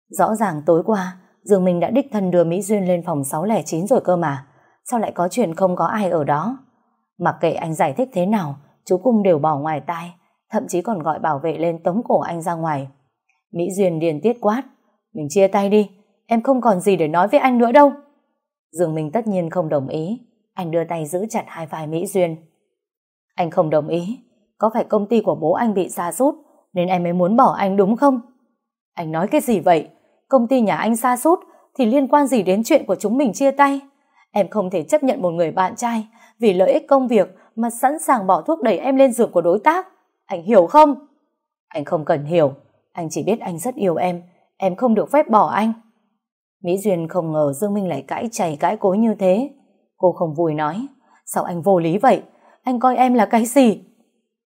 Rõ ràng tối qua, Dương Minh đã đích thân đưa Mỹ Duyên lên phòng 609 rồi cơ mà, sao lại có chuyện không có ai ở đó? Mặc kệ anh giải thích thế nào, chú Cung đều bỏ ngoài tai, thậm chí còn gọi bảo vệ lên tống cổ anh ra ngoài. Mỹ Duyên điền tiết quát, mình chia tay đi, em không còn gì để nói với anh nữa đâu. Dương Minh tất nhiên không đồng ý, anh đưa tay giữ chặt hai vai Mỹ Duyên. Anh không đồng ý, có phải công ty của bố anh bị sa sút nên em mới muốn bỏ anh đúng không? Anh nói cái gì vậy? Công ty nhà anh xa sút, thì liên quan gì đến chuyện của chúng mình chia tay? Em không thể chấp nhận một người bạn trai, vì lợi ích công việc mà sẵn sàng bỏ thuốc đẩy em lên giường của đối tác. Anh hiểu không? Anh không cần hiểu. Anh chỉ biết anh rất yêu em. Em không được phép bỏ anh. Mỹ Duyên không ngờ Dương Minh lại cãi chày cãi cối như thế. Cô không vui nói. Sao anh vô lý vậy? Anh coi em là cái gì?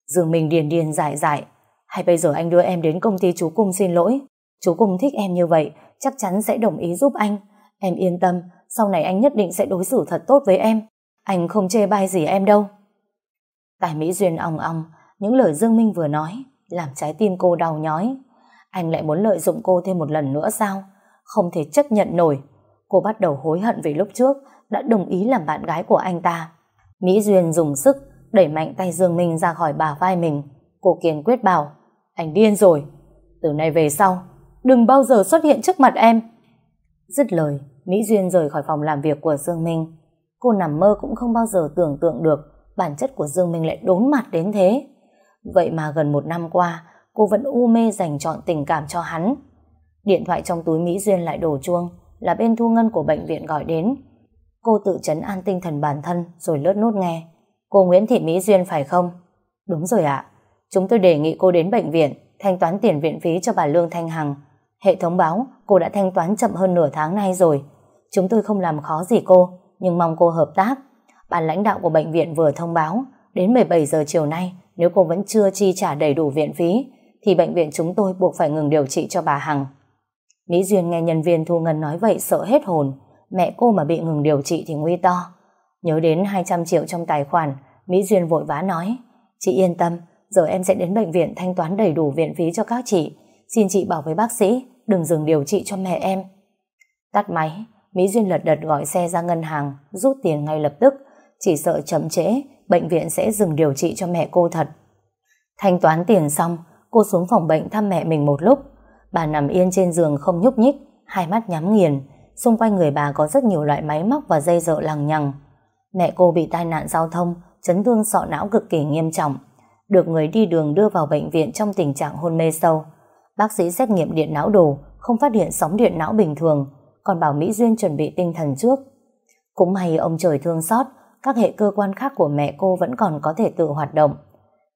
Dương Minh điền điền dại dại. Hay bây giờ anh đưa em đến công ty chú Cung xin lỗi. Chú Cung thích em như vậy, chắc chắn sẽ đồng ý giúp anh. Em yên tâm, sau này anh nhất định sẽ đối xử thật tốt với em. Anh không chê bai gì em đâu. Tài Mỹ Duyên ong ong, những lời Dương Minh vừa nói, làm trái tim cô đau nhói. Anh lại muốn lợi dụng cô thêm một lần nữa sao? Không thể chấp nhận nổi. Cô bắt đầu hối hận vì lúc trước đã đồng ý làm bạn gái của anh ta. Mỹ Duyên dùng sức đẩy mạnh tay Dương Minh ra khỏi bà vai mình. Cô kiên quyết bảo, anh điên rồi. Từ nay về sau, đừng bao giờ xuất hiện trước mặt em. Dứt lời, Mỹ Duyên rời khỏi phòng làm việc của Dương Minh. Cô nằm mơ cũng không bao giờ tưởng tượng được bản chất của Dương Minh lại đốn mặt đến thế. Vậy mà gần một năm qua, cô vẫn u mê dành chọn tình cảm cho hắn. Điện thoại trong túi Mỹ Duyên lại đổ chuông, là bên thu ngân của bệnh viện gọi đến. Cô tự chấn an tinh thần bản thân rồi lướt nút nghe. Cô Nguyễn Thị Mỹ Duyên phải không? Đúng rồi ạ. Chúng tôi đề nghị cô đến bệnh viện thanh toán tiền viện phí cho bà Lương Thanh Hằng. Hệ thống báo cô đã thanh toán chậm hơn nửa tháng nay rồi. Chúng tôi không làm khó gì cô, nhưng mong cô hợp tác. Ban lãnh đạo của bệnh viện vừa thông báo đến 17 giờ chiều nay nếu cô vẫn chưa chi trả đầy đủ viện phí thì bệnh viện chúng tôi buộc phải ngừng điều trị cho bà Hằng. Mỹ Duyên nghe nhân viên thu ngân nói vậy sợ hết hồn. Mẹ cô mà bị ngừng điều trị thì nguy to. Nhớ đến 200 triệu trong tài khoản, Mỹ Duyên vội vã nói Chị yên tâm, giờ em sẽ đến bệnh viện thanh toán đầy đủ viện phí cho các chị. Xin chị bảo với bác sĩ đừng dừng điều trị cho mẹ em. Tắt máy, Mỹ Duyên lật đật gọi xe ra ngân hàng, rút tiền ngay lập tức, chỉ sợ chậm trễ, bệnh viện sẽ dừng điều trị cho mẹ cô thật. Thanh toán tiền xong, cô xuống phòng bệnh thăm mẹ mình một lúc. Bà nằm yên trên giường không nhúc nhích, hai mắt nhắm nghiền. Xung quanh người bà có rất nhiều loại máy móc và dây dợ lằng nhằng. Mẹ cô bị tai nạn giao thông, chấn thương sọ não cực kỳ nghiêm trọng. Được người đi đường đưa vào bệnh viện trong tình trạng hôn mê sâu. Bác sĩ xét nghiệm điện não đồ, không phát hiện sóng điện não bình thường, còn bảo Mỹ Duyên chuẩn bị tinh thần trước. Cũng may ông trời thương xót, các hệ cơ quan khác của mẹ cô vẫn còn có thể tự hoạt động.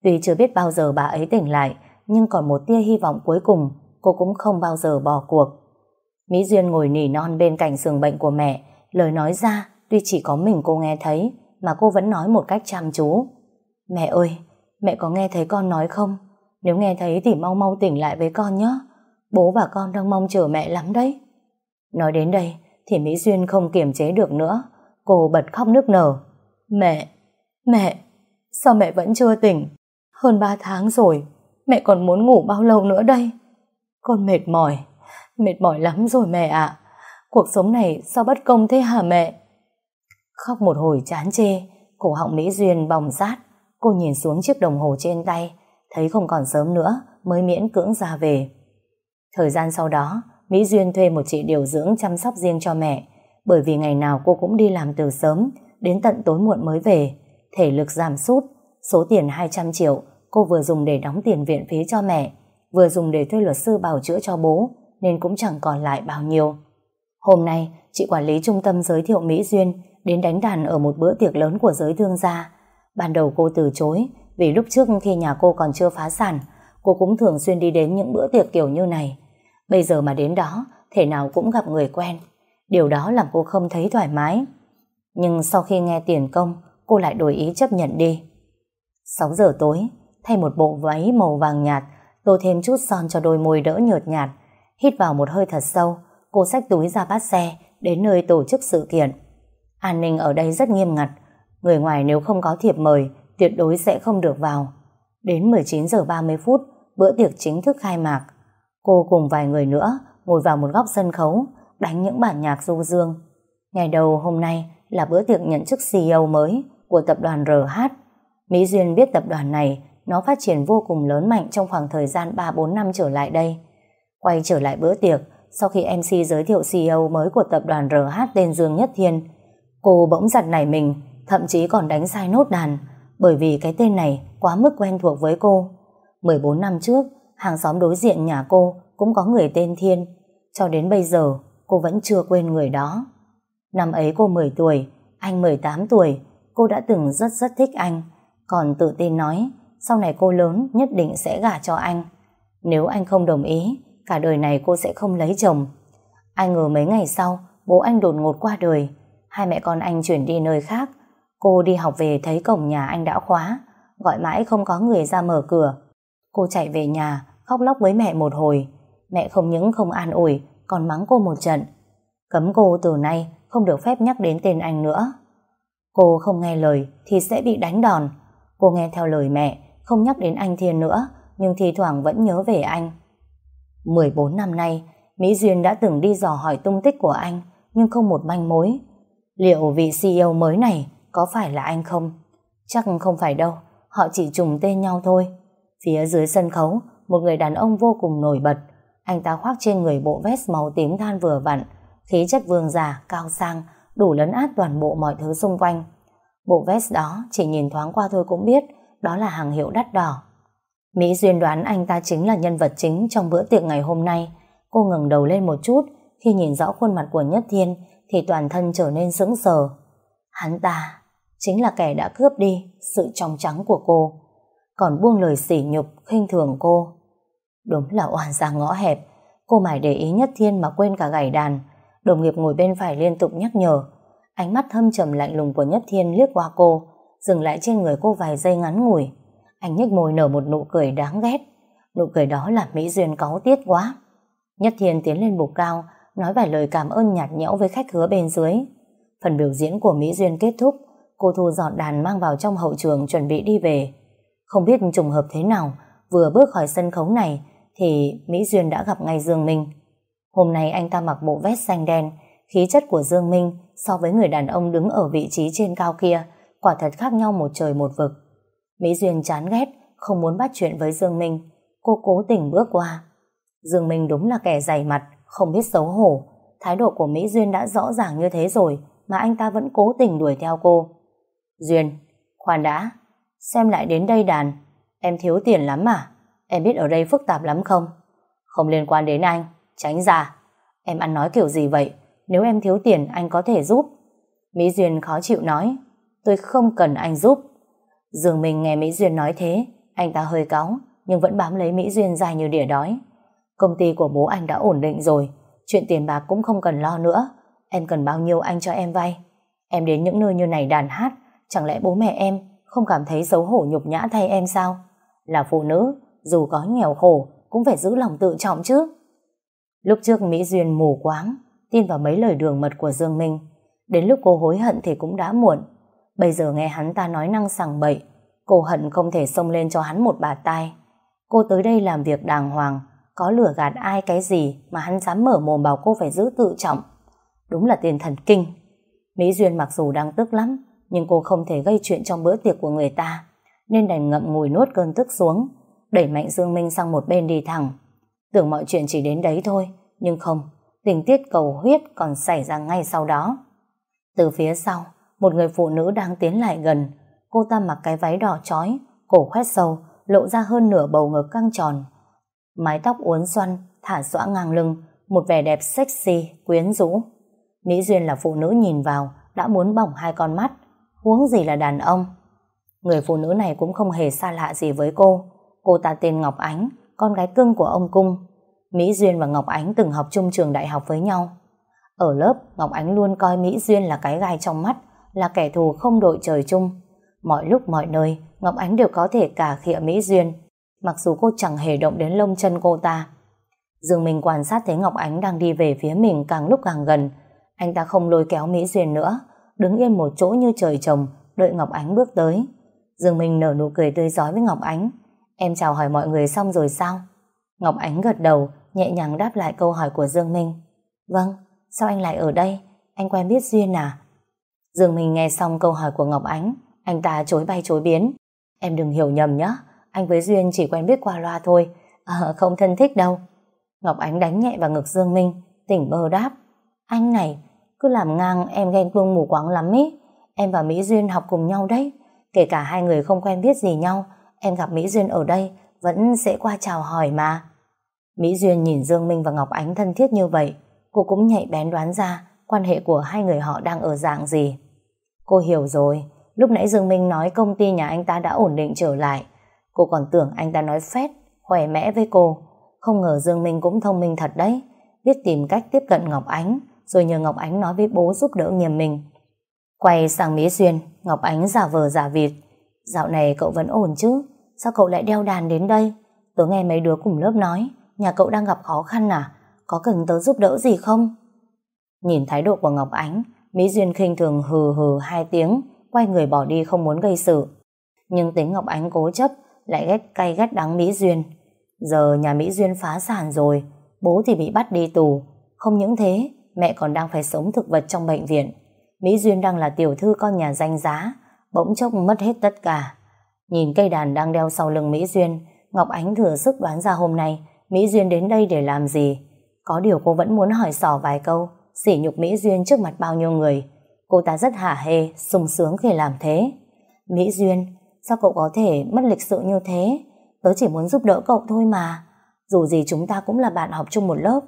Tuy chưa biết bao giờ bà ấy tỉnh lại, nhưng còn một tia hy vọng cuối cùng, cô cũng không bao giờ bỏ cuộc. Mỹ Duyên ngồi nỉ non bên cạnh giường bệnh của mẹ, lời nói ra tuy chỉ có mình cô nghe thấy, mà cô vẫn nói một cách chăm chú. Mẹ ơi, mẹ có nghe thấy con nói không? Nếu nghe thấy thì mau mau tỉnh lại với con nhé. Bố và con đang mong chờ mẹ lắm đấy. Nói đến đây thì Mỹ Duyên không kiềm chế được nữa. Cô bật khóc nức nở. Mẹ, mẹ, sao mẹ vẫn chưa tỉnh? Hơn 3 tháng rồi, mẹ còn muốn ngủ bao lâu nữa đây? Con mệt mỏi, mệt mỏi lắm rồi mẹ ạ. Cuộc sống này sao bất công thế hả mẹ? Khóc một hồi chán chê, cổ họng Mỹ Duyên bòng rát. Cô nhìn xuống chiếc đồng hồ trên tay, thấy không còn sớm nữa mới miễn cưỡng ra về. Thời gian sau đó, Mỹ Duyên thuê một chị điều dưỡng chăm sóc riêng cho mẹ, bởi vì ngày nào cô cũng đi làm từ sớm, đến tận tối muộn mới về, thể lực giảm sút, số tiền 200 triệu cô vừa dùng để đóng tiền viện phí cho mẹ, vừa dùng để thuê luật sư bảo chữa cho bố, nên cũng chẳng còn lại bao nhiêu. Hôm nay, chị quản lý trung tâm giới thiệu Mỹ Duyên đến đánh đàn ở một bữa tiệc lớn của giới thương gia. Ban đầu cô từ chối, vì lúc trước khi nhà cô còn chưa phá sản, cô cũng thường xuyên đi đến những bữa tiệc kiểu như này. Bây giờ mà đến đó, thể nào cũng gặp người quen. Điều đó làm cô không thấy thoải mái. Nhưng sau khi nghe tiền công, cô lại đổi ý chấp nhận đi. 6 giờ tối, thay một bộ váy màu vàng nhạt, tô thêm chút son cho đôi môi đỡ nhợt nhạt. Hít vào một hơi thật sâu, cô xách túi ra bát xe, đến nơi tổ chức sự kiện. An ninh ở đây rất nghiêm ngặt, người ngoài nếu không có thiệp mời, tuyệt đối sẽ không được vào. Đến 19 giờ 30 phút, bữa tiệc chính thức khai mạc. Cô cùng vài người nữa ngồi vào một góc sân khấu, đánh những bản nhạc du dương. Ngày đầu hôm nay là bữa tiệc nhận chức CEO mới của tập đoàn RH. Mỹ Duyên biết tập đoàn này nó phát triển vô cùng lớn mạnh trong khoảng thời gian 3-4 năm trở lại đây. Quay trở lại bữa tiệc, sau khi MC giới thiệu CEO mới của tập đoàn RH tên Dương Nhất Thiên, cô bỗng giật nảy mình, thậm chí còn đánh sai nốt đàn, bởi vì cái tên này quá mức quen thuộc với cô. 14 năm trước, hàng xóm đối diện nhà cô cũng có người tên Thiên, cho đến bây giờ cô vẫn chưa quên người đó. Năm ấy cô 10 tuổi, anh 18 tuổi, cô đã từng rất rất thích anh, còn tự tin nói sau này cô lớn nhất định sẽ gả cho anh. Nếu anh không đồng ý, cả đời này cô sẽ không lấy chồng. Ai ngờ mấy ngày sau, bố anh đột ngột qua đời, hai mẹ con anh chuyển đi nơi khác. Cô đi học về thấy cổng nhà anh đã khóa, gọi mãi không có người ra mở cửa. Cô chạy về nhà, khóc lóc với mẹ một hồi. Mẹ không những không an ủi, còn mắng cô một trận. Cấm cô từ nay không được phép nhắc đến tên anh nữa. Cô không nghe lời thì sẽ bị đánh đòn. Cô nghe theo lời mẹ, không nhắc đến anh Thiên nữa, nhưng thi thoảng vẫn nhớ về anh. 14 năm nay, Mỹ Duyên đã từng đi dò hỏi tung tích của anh, nhưng không một manh mối. Liệu vị CEO mới này có phải là anh không? Chắc không phải đâu, họ chỉ trùng tên nhau thôi. Phía dưới sân khấu, một người đàn ông vô cùng nổi bật. Anh ta khoác trên người bộ vest màu tím than vừa vặn, khí chất vương giả, cao sang, đủ lấn át toàn bộ mọi thứ xung quanh. Bộ vest đó chỉ nhìn thoáng qua thôi cũng biết đó là hàng hiệu đắt đỏ. Mỹ Duyên đoán anh ta chính là nhân vật chính trong bữa tiệc ngày hôm nay. Cô ngẩng đầu lên một chút, khi nhìn rõ khuôn mặt của Nhất Thiên thì toàn thân trở nên sững sờ. Hắn ta chính là kẻ đã cướp đi sự trong trắng của cô, còn buông lời sỉ nhục khinh thường cô. Đúng là oan ra ngõ hẹp, cô mải để ý Nhất Thiên mà quên cả gảy đàn. Đồng nghiệp ngồi bên phải liên tục nhắc nhở. Ánh mắt thâm trầm lạnh lùng của Nhất Thiên liếc qua cô, dừng lại trên người cô vài giây ngắn ngủi. Anh nhếch môi nở một nụ cười đáng ghét. Nụ cười đó làm Mỹ Duyên cáu tiết quá. Nhất Thiên tiến lên bục cao, nói vài lời cảm ơn nhạt nhẽo với khách hứa bên dưới. Phần biểu diễn của Mỹ Duyên kết thúc, cô thu dọn đàn mang vào trong hậu trường chuẩn bị đi về. Không biết trùng hợp thế nào, vừa bước khỏi sân khấu này thì Mỹ Duyên đã gặp ngay Dương Minh. Hôm nay anh ta mặc bộ vest xanh đen, khí chất của Dương Minh so với người đàn ông đứng ở vị trí trên cao kia, quả thật khác nhau một trời một vực. Mỹ Duyên chán ghét, không muốn bắt chuyện với Dương Minh. Cô cố tình bước qua. Dương Minh đúng là kẻ dày mặt, không biết xấu hổ. Thái độ của Mỹ Duyên đã rõ ràng như thế rồi, mà anh ta vẫn cố tình đuổi theo cô. Duyên, khoan đã, xem lại đến đây đàn. Em thiếu tiền lắm à? Em biết ở đây phức tạp lắm không? Không liên quan đến anh, tránh ra. Em ăn nói kiểu gì vậy? Nếu em thiếu tiền anh có thể giúp. Mỹ Duyên khó chịu nói, tôi không cần anh giúp. Dương Minh nghe Mỹ Duyên nói thế, anh ta hơi cáu, nhưng vẫn bám lấy Mỹ Duyên dài như đỉa đói. Công ty của bố anh đã ổn định rồi, chuyện tiền bạc cũng không cần lo nữa. Em cần bao nhiêu anh cho em vay. Em đến những nơi như này đàn hát, chẳng lẽ bố mẹ em không cảm thấy xấu hổ nhục nhã thay em sao? Là phụ nữ, dù có nghèo khổ, cũng phải giữ lòng tự trọng chứ. Lúc trước Mỹ Duyên mù quáng, tin vào mấy lời đường mật của Dương Minh. Đến lúc cô hối hận thì cũng đã muộn. Bây giờ nghe hắn ta nói năng sằng bậy, cô hận không thể xông lên cho hắn một bà tai. Cô tới đây làm việc đàng hoàng, có lửa gạt ai cái gì mà hắn dám mở mồm bảo cô phải giữ tự trọng. Đúng là tiền thần kinh. Mỹ Duyên mặc dù đang tức lắm, nhưng cô không thể gây chuyện trong bữa tiệc của người ta, nên đành ngậm ngùi nuốt cơn tức xuống, đẩy mạnh Dương Minh sang một bên đi thẳng. Tưởng mọi chuyện chỉ đến đấy thôi, nhưng không, tình tiết cầu huyết còn xảy ra ngay sau đó. Từ phía sau, một người phụ nữ đang tiến lại gần, cô ta mặc cái váy đỏ chói, cổ khoét sâu, lộ ra hơn nửa bầu ngực căng tròn. Mái tóc uốn xoăn, thả xõa ngang lưng, một vẻ đẹp sexy, quyến rũ. Mỹ Duyên là phụ nữ nhìn vào, đã muốn bỏng hai con mắt, huống gì là đàn ông. Người phụ nữ này cũng không hề xa lạ gì với cô. Cô ta tên Ngọc Ánh, con gái cưng của ông Cung. Mỹ Duyên và Ngọc Ánh từng học chung trường đại học với nhau. Ở lớp, Ngọc Ánh luôn coi Mỹ Duyên là cái gai trong mắt, là kẻ thù không đội trời chung. Mọi lúc mọi nơi, Ngọc Ánh đều có thể cả khịa Mỹ Duyên, mặc dù cô chẳng hề động đến lông chân cô ta. Dương Minh quan sát thấy Ngọc Ánh đang đi về phía mình càng lúc càng gần. Anh ta không lôi kéo Mỹ Duyên nữa, đứng yên một chỗ như trời trồng, đợi Ngọc Ánh bước tới. Dương Minh nở nụ cười tươi giói với Ngọc Ánh. Em chào hỏi mọi người xong rồi sao? Ngọc Ánh gật đầu, nhẹ nhàng đáp lại câu hỏi của Dương Minh. Vâng, sao anh lại ở đây? Anh quen biết Duyên à? Dương Minh nghe xong câu hỏi của Ngọc Ánh, anh ta chối bay chối biến. Em đừng hiểu nhầm nhé, anh với Duyên chỉ quen biết qua loa thôi, à, không thân thích đâu. Ngọc Ánh đánh nhẹ vào ngực Dương Minh, tỉnh bơ đáp. Anh này, cứ làm ngang em ghen tuông mù quáng lắm ý. Em và Mỹ Duyên học cùng nhau đấy. Kể cả hai người không quen biết gì nhau, em gặp Mỹ Duyên ở đây vẫn sẽ qua chào hỏi mà. Mỹ Duyên nhìn Dương Minh và Ngọc Ánh thân thiết như vậy, cô cũng nhạy bén đoán ra quan hệ của hai người họ đang ở dạng gì. Cô hiểu rồi, lúc nãy Dương Minh nói công ty nhà anh ta đã ổn định trở lại. Cô còn tưởng anh ta nói phét, khỏe mẽ với cô. Không ngờ Dương Minh cũng thông minh thật đấy, biết tìm cách tiếp cận Ngọc Ánh, rồi nhờ Ngọc Ánh nói với bố giúp đỡ nghiêm mình. Quay sang Mỹ Duyên, Ngọc Ánh giả vờ giả vịt. Dạo này cậu vẫn ổn chứ? Sao cậu lại đeo đàn đến đây? Tớ nghe mấy đứa cùng lớp nói, nhà cậu đang gặp khó khăn à? Có cần tớ giúp đỡ gì không? Nhìn thái độ của Ngọc Ánh, Mỹ Duyên khinh thường hừ hừ hai tiếng, quay người bỏ đi không muốn gây sự. Nhưng tính Ngọc Ánh cố chấp, lại ghét cay ghét đắng Mỹ Duyên. Giờ nhà Mỹ Duyên phá sản rồi, bố thì bị bắt đi tù. Không những thế, mẹ còn đang phải sống thực vật trong bệnh viện. Mỹ Duyên đang là tiểu thư con nhà danh giá, bỗng chốc mất hết tất cả. Nhìn cây đàn đang đeo sau lưng Mỹ Duyên, Ngọc Ánh thừa sức đoán ra hôm nay Mỹ Duyên đến đây để làm gì. Có điều cô vẫn muốn hỏi sỏ vài câu, sỉ nhục Mỹ Duyên trước mặt bao nhiêu người. Cô ta rất hả hê, sung sướng khi làm thế. Mỹ Duyên, sao cậu có thể mất lịch sự như thế? Tớ chỉ muốn giúp đỡ cậu thôi mà. Dù gì chúng ta cũng là bạn học chung một lớp.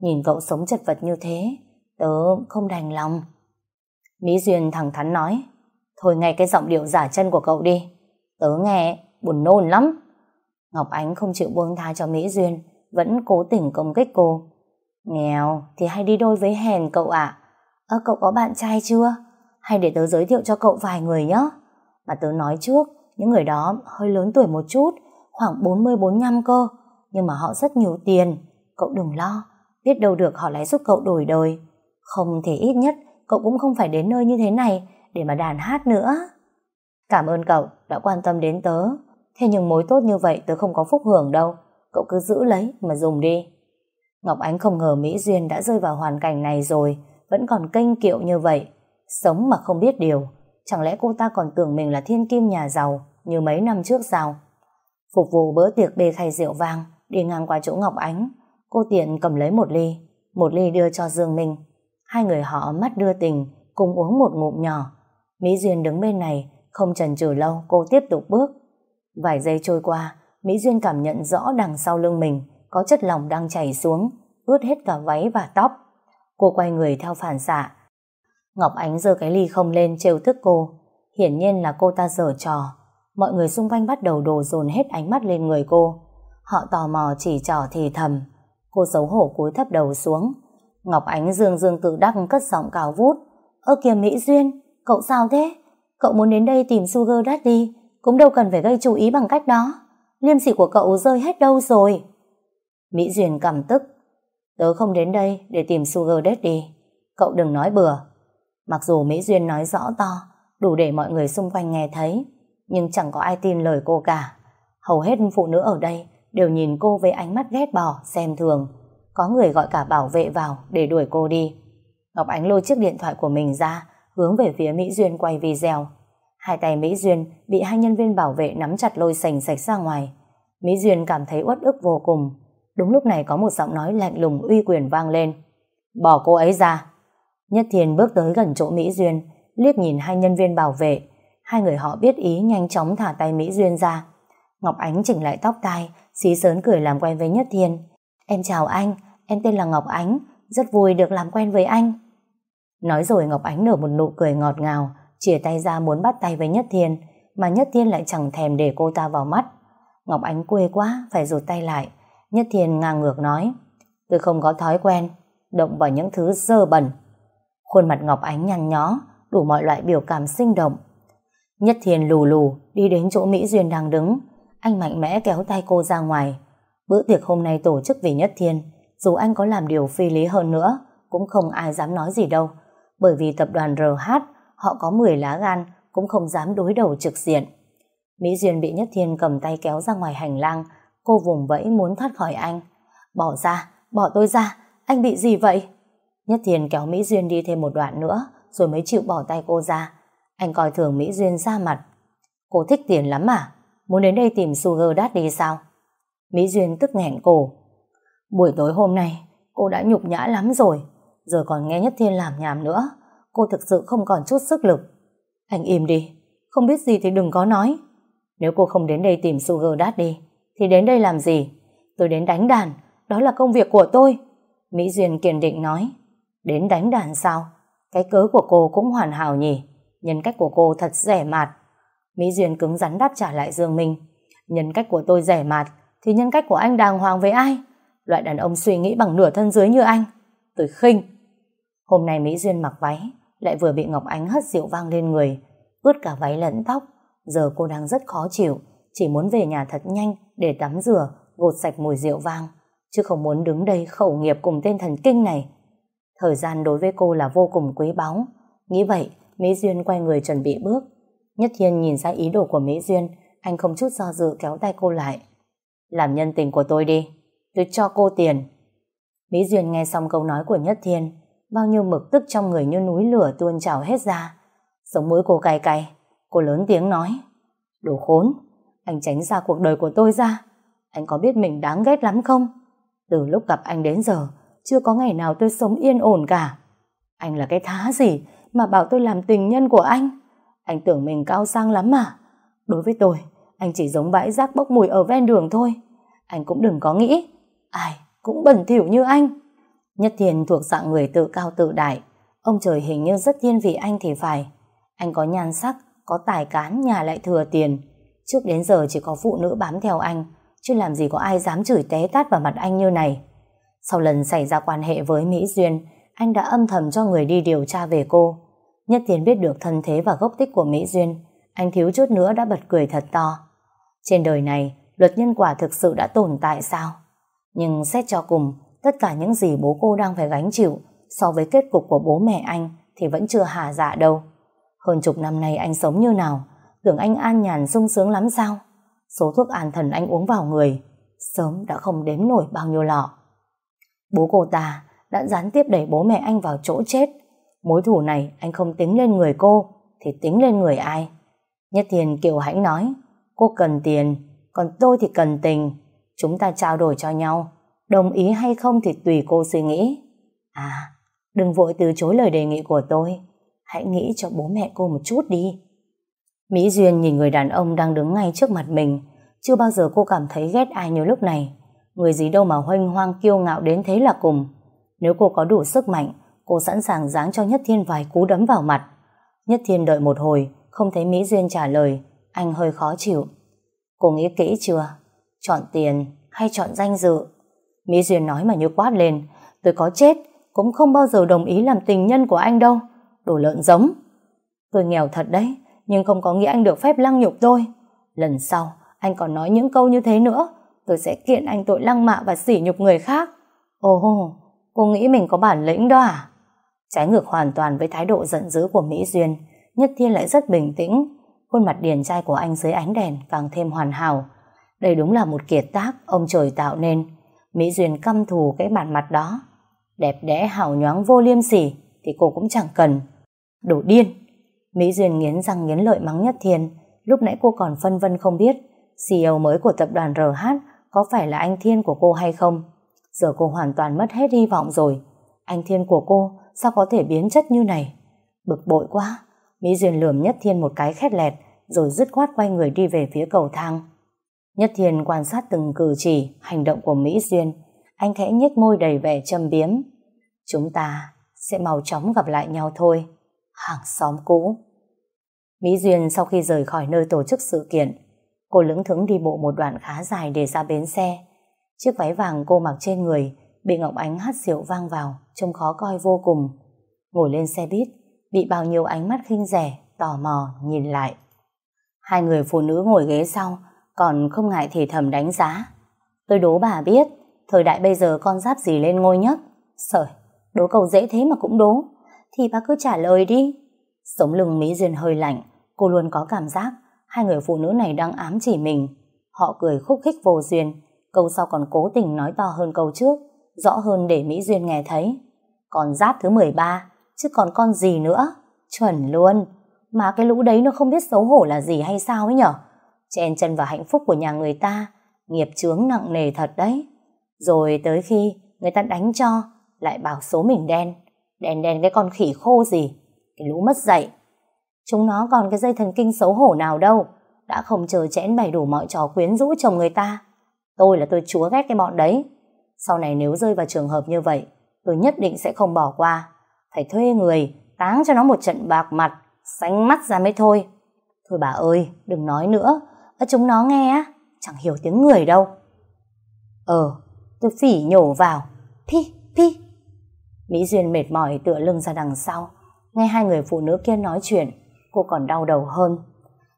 Nhìn cậu sống chật vật như thế, tớ không đành lòng. Mỹ Duyên thẳng thắn nói, thôi ngay cái giọng điệu giả chân của cậu đi. Tớ nghe, buồn nôn lắm. Ngọc Ánh không chịu buông tha cho Mỹ Duyên, vẫn cố tình công kích cô. Nghèo thì hay đi đôi với hèn cậu ạ. À? cậu có bạn trai chưa? Hay để tớ giới thiệu cho cậu vài người nhé. Mà tớ nói trước, những người đó hơi lớn tuổi một chút, khoảng 40-45 cơ. Nhưng mà họ rất nhiều tiền. Cậu đừng lo, biết đâu được họ lại giúp cậu đổi đời. Không thể ít nhất cậu cũng không phải đến nơi như thế này để mà đàn hát nữa. Cảm ơn cậu đã quan tâm đến tớ. Thế nhưng mối tốt như vậy tớ không có phúc hưởng đâu. Cậu cứ giữ lấy mà dùng đi. Ngọc Ánh không ngờ Mỹ Duyên đã rơi vào hoàn cảnh này rồi. vẫn còn kênh kiệu như vậy. Sống mà không biết điều, chẳng lẽ cô ta còn tưởng mình là thiên kim nhà giàu như mấy năm trước sao? Phục vụ bữa tiệc bê khay rượu vang, đi ngang qua chỗ Ngọc Ánh, cô tiện cầm lấy một ly, một ly đưa cho Dương Minh. Hai người họ mắt đưa tình, cùng uống một ngụm nhỏ. Mỹ Duyên đứng bên này, không chần chừ lâu, cô tiếp tục bước. Vài giây trôi qua, Mỹ Duyên cảm nhận rõ đằng sau lưng mình có chất lỏng đang chảy xuống, ướt hết cả váy và tóc. Cô quay người theo phản xạ. Ngọc Ánh giơ cái ly không lên trêu thức cô. Hiển nhiên là cô ta dở trò. Mọi người xung quanh bắt đầu đổ dồn hết ánh mắt lên người cô. Họ tò mò chỉ trỏ thì thầm. Cô xấu hổ cúi thấp đầu xuống. Ngọc Ánh dương dương tự đắc cất giọng cao vút. Ơ kìa Mỹ Duyên, cậu sao thế? Cậu muốn đến đây tìm Sugar Daddy, cũng đâu cần phải gây chú ý bằng cách đó. Liêm sỉ của cậu rơi hết đâu rồi. Mỹ Duyên cầm tức. Tớ không đến đây để tìm Sugar Daddy. Cậu đừng nói bừa. Mặc dù Mỹ Duyên nói rõ to, đủ để mọi người xung quanh nghe thấy, nhưng chẳng có ai tin lời cô cả. Hầu hết phụ nữ ở đây đều nhìn cô với ánh mắt ghét bỏ, xem thường. Có người gọi cả bảo vệ vào để đuổi cô đi. Ngọc Ánh lôi chiếc điện thoại của mình ra, hướng về phía Mỹ Duyên quay video. Hai tay Mỹ Duyên bị hai nhân viên bảo vệ nắm chặt lôi sành sạch ra ngoài. Mỹ Duyên cảm thấy uất ức vô cùng. Đúng lúc này có một giọng nói lạnh lùng uy quyền vang lên. Bỏ cô ấy ra. Nhất Thiên bước tới gần chỗ Mỹ Duyên, liếc nhìn hai nhân viên bảo vệ. Hai người họ biết ý nhanh chóng thả tay Mỹ Duyên ra. Ngọc Ánh chỉnh lại tóc tai, xí sớn cười làm quen với Nhất Thiên. Em chào anh, em tên là Ngọc Ánh, rất vui được làm quen với anh. Nói rồi Ngọc Ánh nở một nụ cười ngọt ngào, chìa tay ra muốn bắt tay với Nhất Thiên, mà Nhất Thiên lại chẳng thèm để cô ta vào mắt. Ngọc Ánh quê quá, phải rụt tay lại. Nhất Thiên ngang ngược nói, tôi không có thói quen, động vào những thứ dơ bẩn. Khuôn mặt Ngọc Ánh nhăn nhó, đủ mọi loại biểu cảm sinh động. Nhất Thiên lù lù, đi đến chỗ Mỹ Duyên đang đứng. Anh mạnh mẽ kéo tay cô ra ngoài. Bữa tiệc hôm nay tổ chức vì Nhất Thiên, dù anh có làm điều phi lý hơn nữa, cũng không ai dám nói gì đâu. Bởi vì tập đoàn RH, họ có 10 lá gan, cũng không dám đối đầu trực diện. Mỹ Duyên bị Nhất Thiên cầm tay kéo ra ngoài hành lang, cô vùng vẫy muốn thoát khỏi anh. Bỏ ra, bỏ tôi ra, anh bị gì vậy? Nhất Thiên kéo Mỹ Duyên đi thêm một đoạn nữa, rồi mới chịu bỏ tay cô ra. Anh coi thường Mỹ Duyên ra mặt. Cô thích tiền lắm à? Muốn đến đây tìm Sugar Daddy sao? Mỹ Duyên tức nghẹn cổ. Buổi tối hôm nay, cô đã nhục nhã lắm rồi. Giờ còn nghe Nhất Thiên làm nhảm nữa. Cô thực sự không còn chút sức lực. Anh im đi. Không biết gì thì đừng có nói. Nếu cô không đến đây tìm Sugar Daddy, thì đến đây làm gì? Tôi đến đánh đàn. Đó là công việc của tôi. Mỹ Duyên kiên định nói. Đến đánh đàn sao? Cái cớ của cô cũng hoàn hảo nhỉ? Nhân cách của cô thật rẻ mạt. Mỹ Duyên cứng rắn đáp trả lại Dương Minh. Nhân cách của tôi rẻ mạt, thì nhân cách của anh đàng hoàng với ai? Loại đàn ông suy nghĩ bằng nửa thân dưới như anh. Tôi khinh. Hôm nay Mỹ Duyên mặc váy, lại vừa bị Ngọc Ánh hất rượu vang lên người, ướt cả váy lẫn tóc. Giờ cô đang rất khó chịu, chỉ muốn về nhà thật nhanh để tắm rửa, gột sạch mùi rượu vang, chứ không muốn đứng đây khẩu nghiệp cùng tên thần kinh này. Thời gian đối với cô là vô cùng quý báu. Nghĩ vậy, Mỹ Duyên quay người chuẩn bị bước. Nhất Thiên nhìn ra ý đồ của Mỹ Duyên, anh không chút do dự kéo tay cô lại. Làm nhân tình của tôi đi, tôi cho cô tiền. Mỹ Duyên nghe xong câu nói của Nhất Thiên, bao nhiêu mực tức trong người như núi lửa tuôn trào hết ra. Sống mũi cô cay cay, cô lớn tiếng nói. Đồ khốn, anh tránh ra cuộc đời của tôi ra. Anh có biết mình đáng ghét lắm không? Từ lúc gặp anh đến giờ, chưa có ngày nào tôi sống yên ổn cả. Anh là cái thá gì mà bảo tôi làm tình nhân của anh? Anh tưởng mình cao sang lắm mà. Đối với tôi, anh chỉ giống bãi rác bốc mùi ở ven đường thôi. Anh cũng đừng có nghĩ, ai cũng bẩn thỉu như anh. Nhất Thiên thuộc dạng người tự cao tự đại. Ông trời hình như rất thiên vị anh thì phải. Anh có nhan sắc, có tài cán, nhà lại thừa tiền. Trước đến giờ chỉ có phụ nữ bám theo anh, chứ làm gì có ai dám chửi té tát vào mặt anh như này. Sau lần xảy ra quan hệ với Mỹ Duyên, anh đã âm thầm cho người đi điều tra về cô. Nhất Tiến biết được thân thế và gốc tích của Mỹ Duyên, anh thiếu chút nữa đã bật cười thật to. Trên đời này, luật nhân quả thực sự đã tồn tại sao? Nhưng xét cho cùng, tất cả những gì bố cô đang phải gánh chịu so với kết cục của bố mẹ anh thì vẫn chưa hà dạ đâu. Hơn chục năm nay anh sống như nào, tưởng anh an nhàn sung sướng lắm sao? Số thuốc an thần anh uống vào người, sớm đã không đếm nổi bao nhiêu lọ. Bố cô ta đã gián tiếp đẩy bố mẹ anh vào chỗ chết. Mối thù này anh không tính lên người cô, thì tính lên người ai? Nhất Thiền kiều hãnh nói, cô cần tiền, còn tôi thì cần tình. Chúng ta trao đổi cho nhau, đồng ý hay không thì tùy cô suy nghĩ. À, đừng vội từ chối lời đề nghị của tôi, hãy nghĩ cho bố mẹ cô một chút đi. Mỹ Duyên nhìn người đàn ông đang đứng ngay trước mặt mình, chưa bao giờ cô cảm thấy ghét ai như lúc này. Người gì đâu mà hoanh hoang kiêu ngạo đến thế là cùng. Nếu cô có đủ sức mạnh, cô sẵn sàng giáng cho Nhất Thiên vài cú đấm vào mặt. Nhất Thiên đợi một hồi, không thấy Mỹ Duyên trả lời, anh hơi khó chịu. Cô nghĩ kỹ chưa? Chọn tiền hay chọn danh dự? Mỹ Duyên nói mà như quát lên, tôi có chết, cũng không bao giờ đồng ý làm tình nhân của anh đâu. Đồ lợn giống. Tôi nghèo thật đấy, nhưng không có nghĩa anh được phép lăng nhục tôi. Lần sau, anh còn nói những câu như thế nữa, tôi sẽ kiện anh tội lăng mạ và sỉ nhục người khác. Ồ, cô nghĩ mình có bản lĩnh đó à? Trái ngược hoàn toàn với thái độ giận dữ của Mỹ Duyên, Nhất Thiên lại rất bình tĩnh. Khuôn mặt điển trai của anh dưới ánh đèn càng thêm hoàn hảo. Đây đúng là một kiệt tác ông trời tạo nên. Mỹ Duyên căm thù cái bản mặt đó. Đẹp đẽ hào nhoáng vô liêm sỉ thì cô cũng chẳng cần. Đồ điên! Mỹ Duyên nghiến răng nghiến lợi mắng Nhất Thiên. Lúc nãy cô còn phân vân không biết CEO mới của tập đoàn RH có phải là anh Thiên của cô hay không. Giờ cô hoàn toàn mất hết hy vọng rồi. Anh Thiên của cô sao có thể biến chất như này? Bực bội quá. Mỹ Duyên lườm Nhất Thiên một cái khét lẹt rồi dứt khoát quay người đi về phía cầu thang. Nhất Thiên quan sát từng cử chỉ, hành động của Mỹ Duyên. Anh khẽ nhếch môi đầy vẻ châm biếm. Chúng ta sẽ mau chóng gặp lại nhau thôi. Hàng xóm cũ. Mỹ Duyên sau khi rời khỏi nơi tổ chức sự kiện, cô lững thững đi bộ một đoạn khá dài để ra bến xe. Chiếc váy vàng cô mặc trên người bị Ngọc Ánh hát rượu vang vào, trông khó coi vô cùng. Ngồi lên xe buýt, bị bao nhiêu ánh mắt khinh rẻ, tò mò, nhìn lại. Hai người phụ nữ ngồi ghế sau, còn không ngại thì thầm đánh giá. Tôi đố bà biết, thời đại bây giờ con giáp gì lên ngôi nhất? sợi đố câu dễ thế mà cũng đố. Thì bà cứ trả lời đi. Sống lưng Mỹ Duyên hơi lạnh, cô luôn có cảm giác hai người phụ nữ này đang ám chỉ mình. Họ cười khúc khích vô duyên, câu sau còn cố tình nói to hơn câu trước, rõ hơn để Mỹ Duyên nghe thấy. Còn giáp thứ 13, chứ còn con gì nữa? Chuẩn luôn. Mà cái lũ đấy nó không biết xấu hổ là gì hay sao ấy nhở? Chen chân vào hạnh phúc của nhà người ta, nghiệp chướng nặng nề thật đấy. Rồi tới khi người ta đánh cho, lại bảo số mình đen. Đen đen cái con khỉ khô gì. Cái lũ mất dạy. Chúng nó còn cái dây thần kinh xấu hổ nào đâu. Đã không chờ chẽn bày đủ mọi trò quyến rũ chồng người ta. Tôi là tôi chúa ghét cái bọn đấy. Sau này nếu rơi vào trường hợp như vậy, tôi nhất định sẽ không bỏ qua. Phải thuê người, táng cho nó một trận bạc mặt, sánh mắt ra mới thôi. Thôi bà ơi, đừng nói nữa. Ở chúng nó nghe á, chẳng hiểu tiếng người đâu. Ờ, tôi phỉ nhổ vào. Pi, pi. Mỹ Duyên mệt mỏi tựa lưng ra đằng sau. Nghe hai người phụ nữ kia nói chuyện, cô còn đau đầu hơn.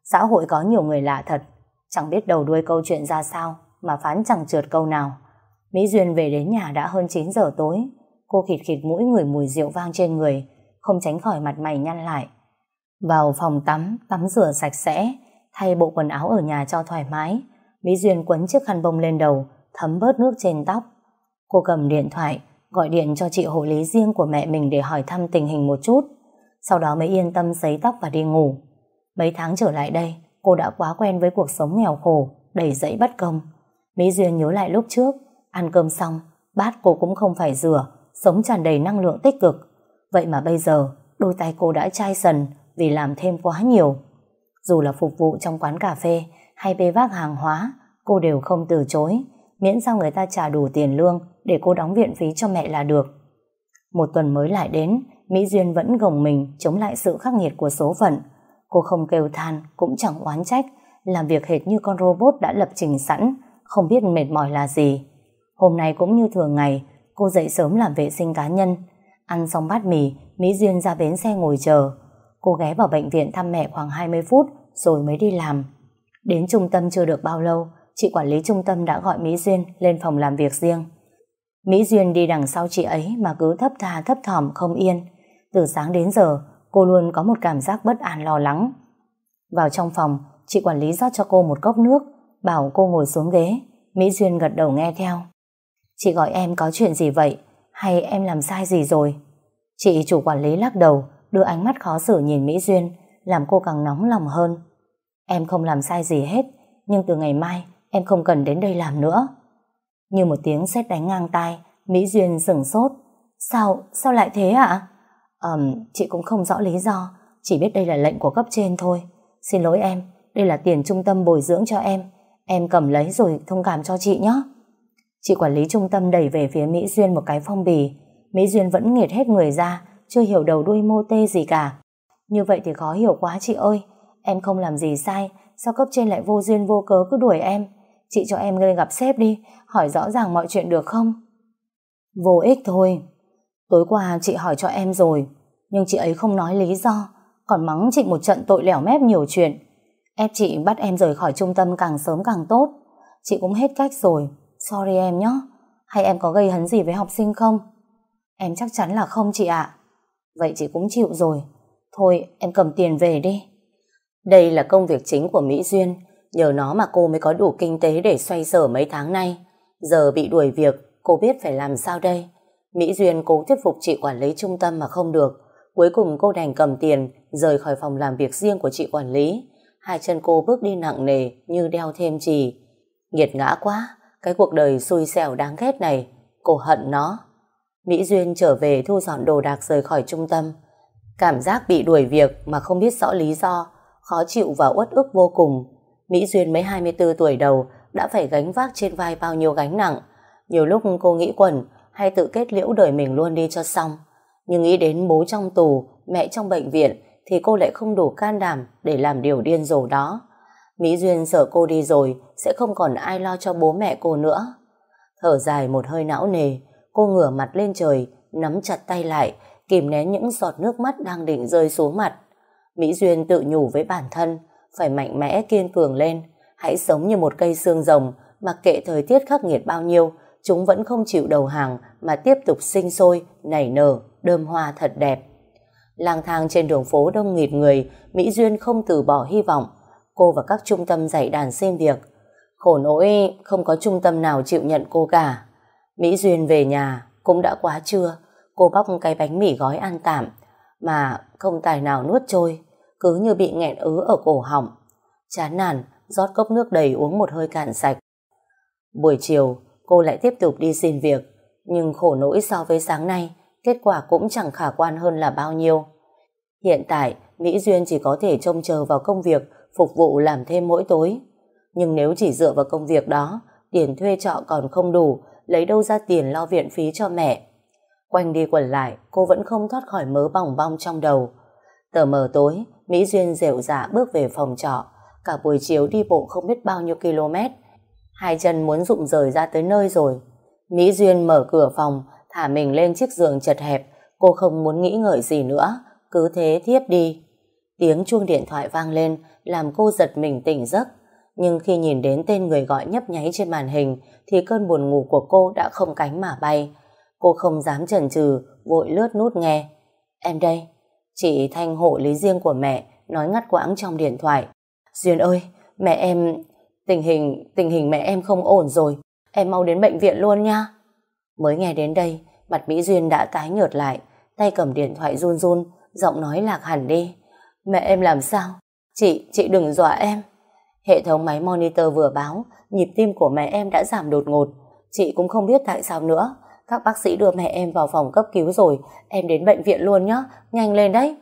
Xã hội có nhiều người lạ thật, chẳng biết đầu đuôi câu chuyện ra sao mà phán chẳng trượt câu nào. Mỹ Duyên về đến nhà đã hơn 9 giờ tối. Cô khịt khịt mũi người mùi rượu vang trên người, không tránh khỏi mặt mày nhăn lại. Vào phòng tắm, tắm rửa sạch sẽ, thay bộ quần áo ở nhà cho thoải mái. Mỹ Duyên quấn chiếc khăn bông lên đầu, thấm bớt nước trên tóc. Cô cầm điện thoại, gọi điện cho chị hộ lý riêng của mẹ mình để hỏi thăm tình hình một chút. Sau đó mới yên tâm sấy tóc và đi ngủ. Mấy tháng trở lại đây, cô đã quá quen với cuộc sống nghèo khổ, đầy dẫy bất công. Mỹ Duyên nhớ lại lúc trước, ăn cơm xong, bát cô cũng không phải rửa, sống tràn đầy năng lượng tích cực. Vậy mà bây giờ, đôi tay cô đã chai sần vì làm thêm quá nhiều. Dù là phục vụ trong quán cà phê hay bê vác hàng hóa, cô đều không từ chối, miễn sao người ta trả đủ tiền lương để cô đóng viện phí cho mẹ là được. Một tuần mới lại đến, Mỹ Duyên vẫn gồng mình chống lại sự khắc nghiệt của số phận. Cô không kêu than, cũng chẳng oán trách, làm việc hệt như con robot đã lập trình sẵn, không biết mệt mỏi là gì. Hôm nay cũng như thường ngày, cô dậy sớm làm vệ sinh cá nhân. Ăn xong bát mì, Mỹ Duyên ra bến xe ngồi chờ. Cô ghé vào bệnh viện thăm mẹ khoảng 20 phút rồi mới đi làm. Đến trung tâm chưa được bao lâu, chị quản lý trung tâm đã gọi Mỹ Duyên lên phòng làm việc riêng. Mỹ Duyên đi đằng sau chị ấy mà cứ thấp thà thấp thỏm không yên. Từ sáng đến giờ, cô luôn có một cảm giác bất an lo lắng. Vào trong phòng, chị quản lý rót cho cô một cốc nước, bảo cô ngồi xuống ghế. Mỹ Duyên gật đầu nghe theo. Chị gọi em có chuyện gì vậy? Hay em làm sai gì rồi? Chị chủ quản lý lắc đầu, đưa ánh mắt khó xử nhìn Mỹ Duyên, làm cô càng nóng lòng hơn. Em không làm sai gì hết, nhưng từ ngày mai em không cần đến đây làm nữa. Như một tiếng sét đánh ngang tai, Mỹ Duyên sửng sốt. Sao, sao lại thế ạ? À? Um, chị cũng không rõ lý do, chỉ biết đây là lệnh của cấp trên thôi. Xin lỗi em, đây là tiền trung tâm bồi dưỡng cho em. Em cầm lấy rồi thông cảm cho chị nhé. Chị quản lý trung tâm đẩy về phía Mỹ Duyên một cái phong bì. Mỹ Duyên vẫn nghiệt hết người ra, chưa hiểu đầu đuôi mô tê gì cả. Như vậy thì khó hiểu quá chị ơi. Em không làm gì sai, sao cấp trên lại vô duyên vô cớ cứ đuổi em? Chị cho em lên gặp sếp đi, hỏi rõ ràng mọi chuyện được không? Vô ích thôi. Tối qua chị hỏi cho em rồi, nhưng chị ấy không nói lý do, còn mắng chị một trận tội lẻo mép nhiều chuyện. Ép chị bắt em rời khỏi trung tâm càng sớm càng tốt. Chị cũng hết cách rồi, sorry em nhé. Hay em có gây hấn gì với học sinh không? Em chắc chắn là không chị ạ. Vậy chị cũng chịu rồi. Thôi em cầm tiền về đi. Đây là công việc chính của Mỹ Duyên. Nhờ nó mà cô mới có đủ kinh tế để xoay sở mấy tháng nay. Giờ bị đuổi việc, cô biết phải làm sao đây. Mỹ Duyên cố thuyết phục chị quản lý trung tâm mà không được. Cuối cùng cô đành cầm tiền, rời khỏi phòng làm việc riêng của chị quản lý. Hai chân cô bước đi nặng nề như đeo thêm chì. Nghiệt ngã quá, cái cuộc đời xui xẻo đáng ghét này. Cô hận nó. Mỹ Duyên trở về thu dọn đồ đạc rời khỏi trung tâm. Cảm giác bị đuổi việc mà không biết rõ lý do, khó chịu và uất ức vô cùng. Mỹ Duyên mấy 24 tuổi đầu đã phải gánh vác trên vai bao nhiêu gánh nặng. Nhiều lúc cô nghĩ quẩn hay tự kết liễu đời mình luôn đi cho xong. Nhưng nghĩ đến bố trong tù, mẹ trong bệnh viện thì cô lại không đủ can đảm để làm điều điên rồ đó. Mỹ Duyên sợ cô đi rồi sẽ không còn ai lo cho bố mẹ cô nữa. Thở dài một hơi não nề, cô ngửa mặt lên trời, nắm chặt tay lại, kìm nén những giọt nước mắt đang định rơi xuống mặt. Mỹ Duyên tự nhủ với bản thân, phải mạnh mẽ kiên cường lên, hãy sống như một cây xương rồng, mặc kệ thời tiết khắc nghiệt bao nhiêu, chúng vẫn không chịu đầu hàng mà tiếp tục sinh sôi, nảy nở, đơm hoa thật đẹp. Lang thang trên đường phố đông nghịt người, Mỹ Duyên không từ bỏ hy vọng. Cô và các trung tâm dạy đàn xin việc. Khổ nỗi không có trung tâm nào chịu nhận cô cả. Mỹ Duyên về nhà cũng đã quá trưa. Cô bóc cái bánh mì gói ăn tạm mà không tài nào nuốt trôi cứ như bị nghẹn ứ ở cổ họng. Chán nản, rót cốc nước đầy uống một hơi cạn sạch. Buổi chiều, cô lại tiếp tục đi xin việc, nhưng khổ nỗi so với sáng nay, kết quả cũng chẳng khả quan hơn là bao nhiêu. Hiện tại, Mỹ Duyên chỉ có thể trông chờ vào công việc phục vụ làm thêm mỗi tối. Nhưng nếu chỉ dựa vào công việc đó, tiền thuê trọ còn không đủ, lấy đâu ra tiền lo viện phí cho mẹ. Quanh đi quẩn lại, cô vẫn không thoát khỏi mớ bòng bong trong đầu. Tờ mờ tối, Mỹ Duyên dẻo dạ bước về phòng trọ. Cả buổi chiều đi bộ không biết bao nhiêu km. Hai chân muốn rụng rời ra tới nơi rồi. Mỹ Duyên mở cửa phòng, thả mình lên chiếc giường chật hẹp. Cô không muốn nghĩ ngợi gì nữa, cứ thế thiếp đi. Tiếng chuông điện thoại vang lên, làm cô giật mình tỉnh giấc. Nhưng khi nhìn đến tên người gọi nhấp nháy trên màn hình, thì cơn buồn ngủ của cô đã không cánh mà bay. Cô không dám chần chừ, vội lướt nút nghe. Em đây, Chị Thanh hộ lý riêng của mẹ nói ngắt quãng trong điện thoại. Duyên ơi, mẹ em... Tình hình tình hình mẹ em không ổn rồi. Em mau đến bệnh viện luôn nha. Mới nghe đến đây, mặt Mỹ Duyên đã tái nhợt lại, tay cầm điện thoại run run, giọng nói lạc hẳn đi. Mẹ em làm sao? Chị, chị đừng dọa em. Hệ thống máy monitor vừa báo, nhịp tim của mẹ em đã giảm đột ngột. Chị cũng không biết tại sao nữa. Các bác sĩ đưa mẹ em vào phòng cấp cứu rồi, em đến bệnh viện luôn nhé, nhanh lên đấy.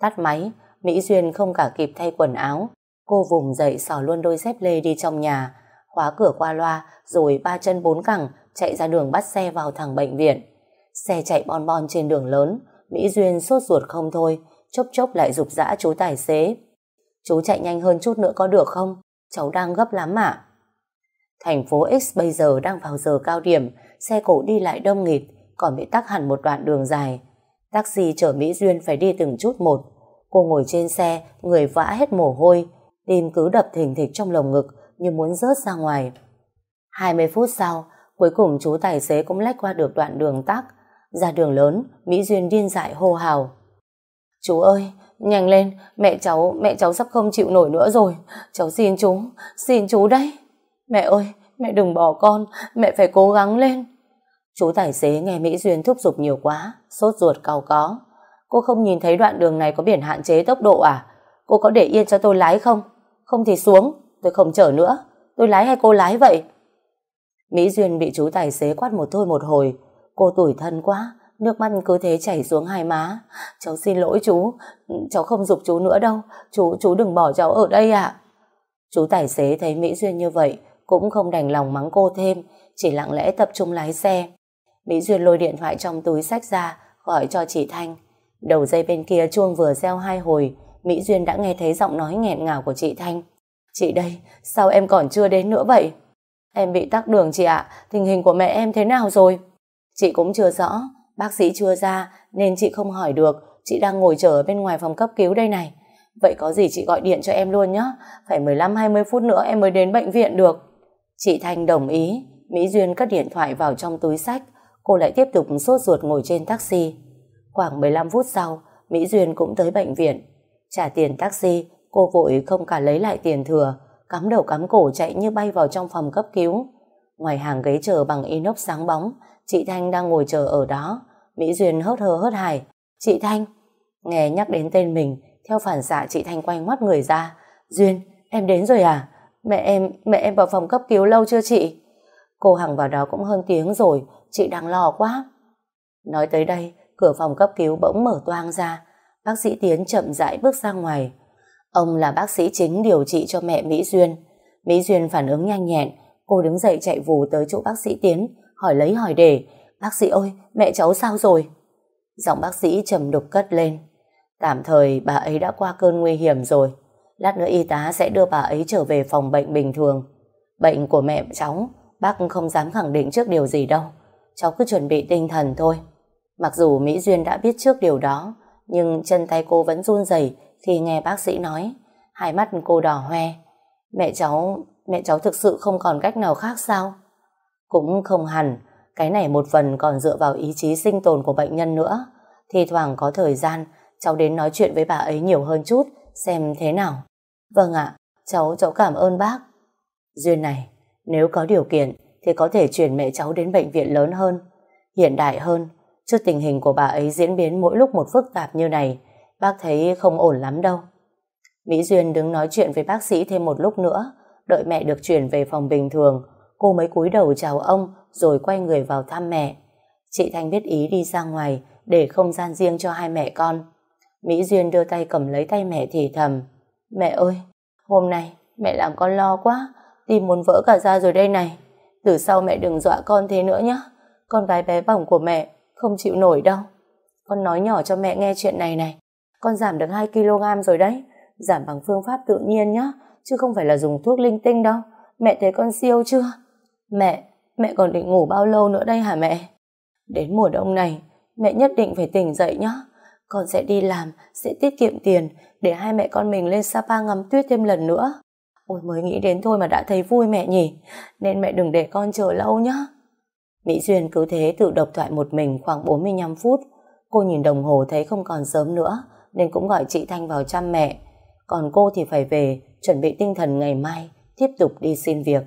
Tắt máy, Mỹ Duyên không cả kịp thay quần áo. Cô vùng dậy xỏ luôn đôi dép lê đi trong nhà, khóa cửa qua loa, rồi ba chân bốn cẳng, chạy ra đường bắt xe vào thẳng bệnh viện. Xe chạy bon bon trên đường lớn, Mỹ Duyên sốt ruột không thôi, chốc chốc lại dục dã chú tài xế. Chú chạy nhanh hơn chút nữa có được không? Cháu đang gấp lắm ạ. Thành phố X bây giờ đang vào giờ cao điểm, xe cộ đi lại đông nghịt, còn bị tắc hẳn một đoạn đường dài. Taxi chở Mỹ Duyên phải đi từng chút một. Cô ngồi trên xe, người vã hết mồ hôi, tim cứ đập thình thịch trong lồng ngực như muốn rớt ra ngoài. 20 phút sau, cuối cùng chú tài xế cũng lách qua được đoạn đường tắc. Ra đường lớn, Mỹ Duyên điên dại hô hào. Chú ơi, nhanh lên, mẹ cháu, mẹ cháu sắp không chịu nổi nữa rồi. Cháu xin chú, xin chú đấy. Mẹ ơi, mẹ đừng bỏ con, mẹ phải cố gắng lên. Chú tài xế nghe Mỹ Duyên thúc giục nhiều quá, sốt ruột cau có. Cô không nhìn thấy đoạn đường này có biển hạn chế tốc độ à? Cô có để yên cho tôi lái không? Không thì xuống, tôi không chở nữa. Tôi lái hay cô lái vậy? Mỹ Duyên bị chú tài xế quát một thôi một hồi. Cô tủi thân quá, nước mắt cứ thế chảy xuống hai má. Cháu xin lỗi chú, cháu không dục chú nữa đâu. Chú chú đừng bỏ cháu ở đây ạ. Chú tài xế thấy Mỹ Duyên như vậy, cũng không đành lòng mắng cô thêm, chỉ lặng lẽ tập trung lái xe. Mỹ Duyên lôi điện thoại trong túi sách ra, gọi cho chị Thanh. Đầu dây bên kia chuông vừa reo hai hồi, Mỹ Duyên đã nghe thấy giọng nói nghẹn ngào của chị Thanh. Chị đây, sao em còn chưa đến nữa vậy? Em bị tắc đường chị ạ, tình hình của mẹ em thế nào rồi? Chị cũng chưa rõ, bác sĩ chưa ra nên chị không hỏi được, chị đang ngồi chờ ở bên ngoài phòng cấp cứu đây này. Vậy có gì chị gọi điện cho em luôn nhé, phải 15-20 phút nữa em mới đến bệnh viện được. Chị Thanh đồng ý, Mỹ Duyên cất điện thoại vào trong túi sách, cô lại tiếp tục sốt ruột ngồi trên taxi. Khoảng 15 phút sau, Mỹ Duyên cũng tới bệnh viện. Trả tiền taxi, cô vội không cả lấy lại tiền thừa, cắm đầu cắm cổ chạy như bay vào trong phòng cấp cứu. Ngoài hàng ghế chờ bằng inox sáng bóng, chị Thanh đang ngồi chờ ở đó. Mỹ Duyên hớt hơ hớt hải. Chị Thanh! Nghe nhắc đến tên mình, theo phản xạ chị Thanh quay mắt người ra. Duyên, em đến rồi à? Mẹ em, mẹ em vào phòng cấp cứu lâu chưa chị? Cô Hằng vào đó cũng hơn tiếng rồi, chị đang lo quá. Nói tới đây, cửa phòng cấp cứu bỗng mở toang ra. Bác sĩ Tiến chậm rãi bước ra ngoài. Ông là bác sĩ chính điều trị cho mẹ Mỹ Duyên. Mỹ Duyên phản ứng nhanh nhẹn, cô đứng dậy chạy vù tới chỗ bác sĩ Tiến, hỏi lấy hỏi để. Bác sĩ ơi, mẹ cháu sao rồi? Giọng bác sĩ trầm đục cất lên. Tạm thời bà ấy đã qua cơn nguy hiểm rồi. Lát nữa y tá sẽ đưa bà ấy trở về phòng bệnh bình thường. Bệnh của mẹ cháu, bác không dám khẳng định trước điều gì đâu. Cháu cứ chuẩn bị tinh thần thôi. Mặc dù Mỹ Duyên đã biết trước điều đó, nhưng chân tay cô vẫn run rẩy khi nghe bác sĩ nói. Hai mắt cô đỏ hoe. Mẹ cháu, mẹ cháu thực sự không còn cách nào khác sao? Cũng không hẳn, cái này một phần còn dựa vào ý chí sinh tồn của bệnh nhân nữa. Thì thoảng có thời gian, cháu đến nói chuyện với bà ấy nhiều hơn chút, xem thế nào. Vâng ạ, cháu cháu cảm ơn bác. Duyên này, nếu có điều kiện thì có thể chuyển mẹ cháu đến bệnh viện lớn hơn, hiện đại hơn. Trước tình hình của bà ấy diễn biến mỗi lúc một phức tạp như này, bác thấy không ổn lắm đâu. Mỹ Duyên đứng nói chuyện với bác sĩ thêm một lúc nữa, đợi mẹ được chuyển về phòng bình thường, cô mới cúi đầu chào ông rồi quay người vào thăm mẹ. Chị Thanh biết ý đi ra ngoài để không gian riêng cho hai mẹ con. Mỹ Duyên đưa tay cầm lấy tay mẹ thì thầm. Mẹ ơi, hôm nay mẹ làm con lo quá, tim muốn vỡ cả ra rồi đây này. Từ sau mẹ đừng dọa con thế nữa nhé. Con gái bé bỏng của mẹ không chịu nổi đâu. Con nói nhỏ cho mẹ nghe chuyện này này. Con giảm được 2kg rồi đấy. Giảm bằng phương pháp tự nhiên nhá. Chứ không phải là dùng thuốc linh tinh đâu. Mẹ thấy con siêu chưa? Mẹ, mẹ còn định ngủ bao lâu nữa đây hả mẹ? Đến mùa đông này, mẹ nhất định phải tỉnh dậy nhá. Con sẽ đi làm, sẽ tiết kiệm tiền để hai mẹ con mình lên Sapa ngắm tuyết thêm lần nữa. Ôi mới nghĩ đến thôi mà đã thấy vui mẹ nhỉ. Nên mẹ đừng để con chờ lâu nhá. Mỹ Duyên cứ thế tự độc thoại một mình khoảng 45 phút. Cô nhìn đồng hồ thấy không còn sớm nữa nên cũng gọi chị Thanh vào chăm mẹ. Còn cô thì phải về chuẩn bị tinh thần ngày mai tiếp tục đi xin việc.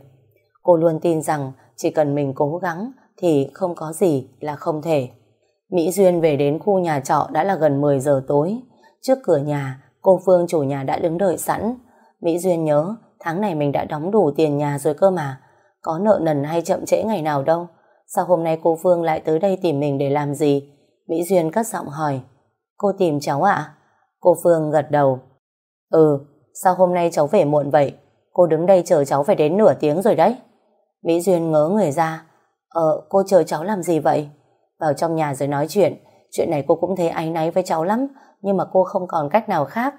Cô luôn tin rằng chỉ cần mình cố gắng thì không có gì là không thể. Mỹ Duyên về đến khu nhà trọ đã là gần 10 giờ tối. Trước cửa nhà, cô Phương chủ nhà đã đứng đợi sẵn. Mỹ Duyên nhớ tháng này mình đã đóng đủ tiền nhà rồi cơ mà. Có nợ nần hay chậm trễ ngày nào đâu. Sao hôm nay cô Phương lại tới đây tìm mình để làm gì? Mỹ Duyên cất giọng hỏi. Cô tìm cháu ạ? Cô Phương gật đầu. Ừ, sao hôm nay cháu về muộn vậy? Cô đứng đây chờ cháu phải đến nửa tiếng rồi đấy. Mỹ Duyên ngớ người ra. Ờ, cô chờ cháu làm gì vậy? Vào trong nhà rồi nói chuyện. Chuyện này cô cũng thấy áy náy với cháu lắm, nhưng mà cô không còn cách nào khác.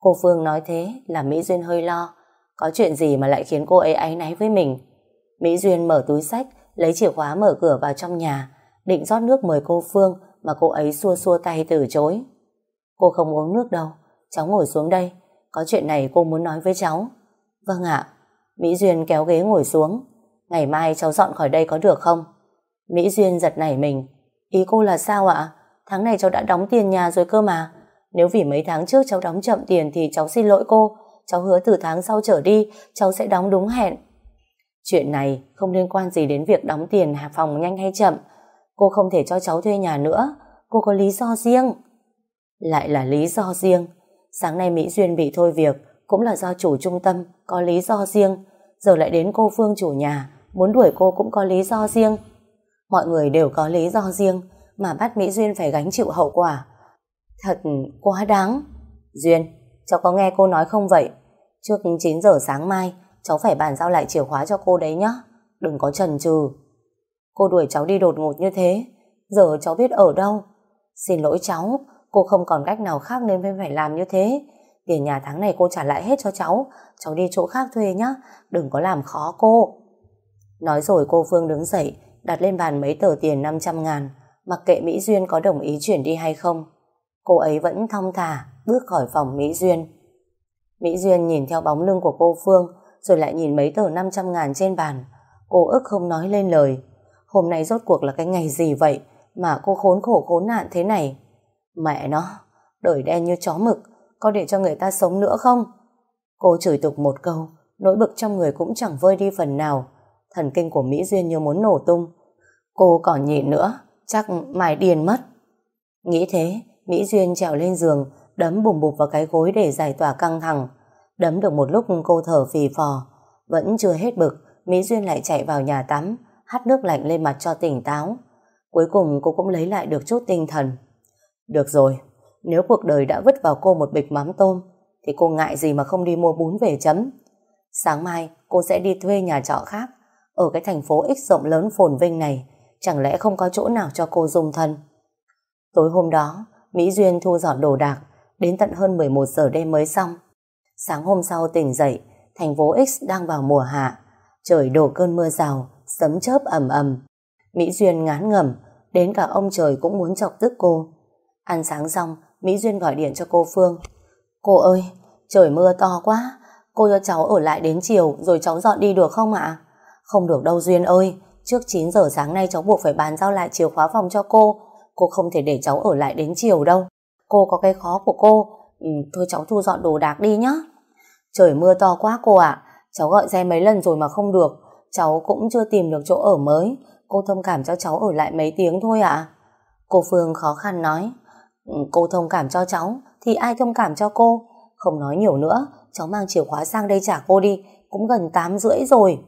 Cô Phương nói thế là Mỹ Duyên hơi lo. Có chuyện gì mà lại khiến cô ấy áy náy với mình? Mỹ Duyên mở túi sách, lấy chìa khóa mở cửa vào trong nhà, định rót nước mời cô Phương mà cô ấy xua xua tay từ chối. Cô không uống nước đâu, cháu ngồi xuống đây, có chuyện này cô muốn nói với cháu. Vâng ạ. Mỹ Duyên kéo ghế ngồi xuống. Ngày mai cháu dọn khỏi đây có được không? Mỹ Duyên giật nảy mình. Ý cô là sao ạ? Tháng này cháu đã đóng tiền nhà rồi cơ mà. Nếu vì mấy tháng trước cháu đóng chậm tiền thì cháu xin lỗi cô. Cháu hứa từ tháng sau trở đi, cháu sẽ đóng đúng hẹn. Chuyện này không liên quan gì đến việc đóng tiền hạ phòng nhanh hay chậm. Cô không thể cho cháu thuê nhà nữa. Cô có lý do riêng. Lại là lý do riêng. Sáng nay Mỹ Duyên bị thôi việc, cũng là do chủ trung tâm, có lý do riêng. Giờ lại đến cô Phương chủ nhà muốn đuổi cô cũng có lý do riêng. Mọi người đều có lý do riêng mà bắt Mỹ Duyên phải gánh chịu hậu quả. Thật quá đáng. Duyên, cháu có nghe cô nói không vậy? Trước 9 giờ sáng mai cháu phải bàn giao lại chìa khóa cho cô đấy nhá. Đừng có chần chừ. Cô đuổi cháu đi đột ngột như thế. Giờ cháu biết ở đâu. Xin lỗi cháu, cô không còn cách nào khác nên phải làm như thế. Tiền nhà tháng này cô trả lại hết cho cháu. Cháu đi chỗ khác thuê nhá. Đừng có làm khó cô. Nói rồi cô Phương đứng dậy, đặt lên bàn mấy tờ tiền 500 ngàn, mặc kệ Mỹ Duyên có đồng ý chuyển đi hay không. Cô ấy vẫn thong thả, bước khỏi phòng Mỹ Duyên. Mỹ Duyên nhìn theo bóng lưng của cô Phương, rồi lại nhìn mấy tờ 500 ngàn trên bàn. Cô ức không nói lên lời. Hôm nay rốt cuộc là cái ngày gì vậy mà cô khốn khổ khốn nạn thế này? Mẹ nó, đời đen như chó mực, có để cho người ta sống nữa không? Cô chửi tục một câu, nỗi bực trong người cũng chẳng vơi đi phần nào. Thần kinh của Mỹ Duyên như muốn nổ tung. Cô còn nhịn nữa, chắc mài điên mất. Nghĩ thế, Mỹ Duyên trèo lên giường, đấm bùng bục vào cái gối để giải tỏa căng thẳng. Đấm được một lúc cô thở phì phò. Vẫn chưa hết bực, Mỹ Duyên lại chạy vào nhà tắm, hắt nước lạnh lên mặt cho tỉnh táo. Cuối cùng cô cũng lấy lại được chút tinh thần. Được rồi, nếu cuộc đời đã vứt vào cô một bịch mắm tôm, thì cô ngại gì mà không đi mua bún về chấm. Sáng mai cô sẽ đi thuê nhà trọ khác, ở cái thành phố X rộng lớn phồn vinh này, chẳng lẽ không có chỗ nào cho cô dung thân. Tối hôm đó, Mỹ Duyên thu dọn đồ đạc, đến tận hơn 11 giờ đêm mới xong. Sáng hôm sau tỉnh dậy, thành phố X đang vào mùa hạ, trời đổ cơn mưa rào, sấm chớp ầm ầm. Mỹ Duyên ngán ngẩm, đến cả ông trời cũng muốn chọc tức cô. Ăn sáng xong, Mỹ Duyên gọi điện cho cô Phương. Cô ơi, trời mưa to quá, cô cho cháu ở lại đến chiều rồi cháu dọn đi được không ạ? Không được đâu Duyên ơi, trước 9 giờ sáng nay cháu buộc phải bàn giao lại chìa khóa phòng cho cô. Cô không thể để cháu ở lại đến chiều đâu. Cô có cái khó của cô, ừ, thôi cháu thu dọn đồ đạc đi nhá. Trời mưa to quá cô ạ, cháu gọi xe mấy lần rồi mà không được, cháu cũng chưa tìm được chỗ ở mới. Cô thông cảm cho cháu ở lại mấy tiếng thôi ạ. Cô Phương khó khăn nói, ừ, cô thông cảm cho cháu, thì ai thông cảm cho cô? Không nói nhiều nữa, cháu mang chìa khóa sang đây trả cô đi, cũng gần 8 rưỡi rồi.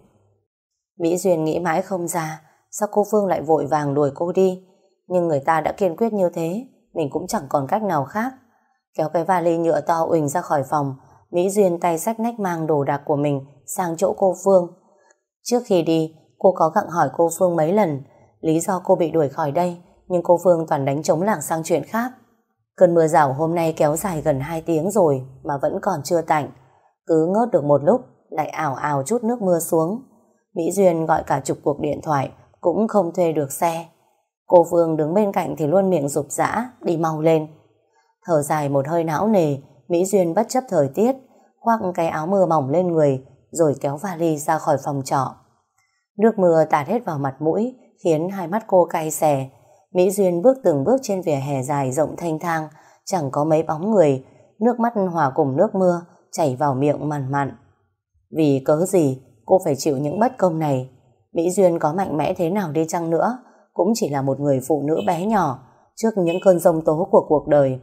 Mỹ Duyên nghĩ mãi không ra, sao cô Phương lại vội vàng đuổi cô đi. Nhưng người ta đã kiên quyết như thế, mình cũng chẳng còn cách nào khác. Kéo cái vali nhựa to uỳnh ra khỏi phòng, Mỹ Duyên tay sách nách mang đồ đạc của mình sang chỗ cô Phương. Trước khi đi, cô có gặng hỏi cô Phương mấy lần, lý do cô bị đuổi khỏi đây, nhưng cô Phương toàn đánh chống lảng sang chuyện khác. Cơn mưa rào hôm nay kéo dài gần 2 tiếng rồi mà vẫn còn chưa tạnh. Cứ ngớt được một lúc, lại ảo ảo chút nước mưa xuống. Mỹ Duyên gọi cả chục cuộc điện thoại, cũng không thuê được xe. Cô Phương đứng bên cạnh thì luôn miệng rụp rã, đi mau lên. Thở dài một hơi não nề, Mỹ Duyên bất chấp thời tiết, khoác cái áo mưa mỏng lên người, rồi kéo vali ra khỏi phòng trọ. Nước mưa tạt hết vào mặt mũi, khiến hai mắt cô cay xè. Mỹ Duyên bước từng bước trên vỉa hè dài rộng thanh thang, chẳng có mấy bóng người, nước mắt hòa cùng nước mưa, chảy vào miệng mặn mặn. Vì cớ gì cô phải chịu những bất công này? Mỹ Duyên có mạnh mẽ thế nào đi chăng nữa, cũng chỉ là một người phụ nữ bé nhỏ trước những cơn rông tố của cuộc đời.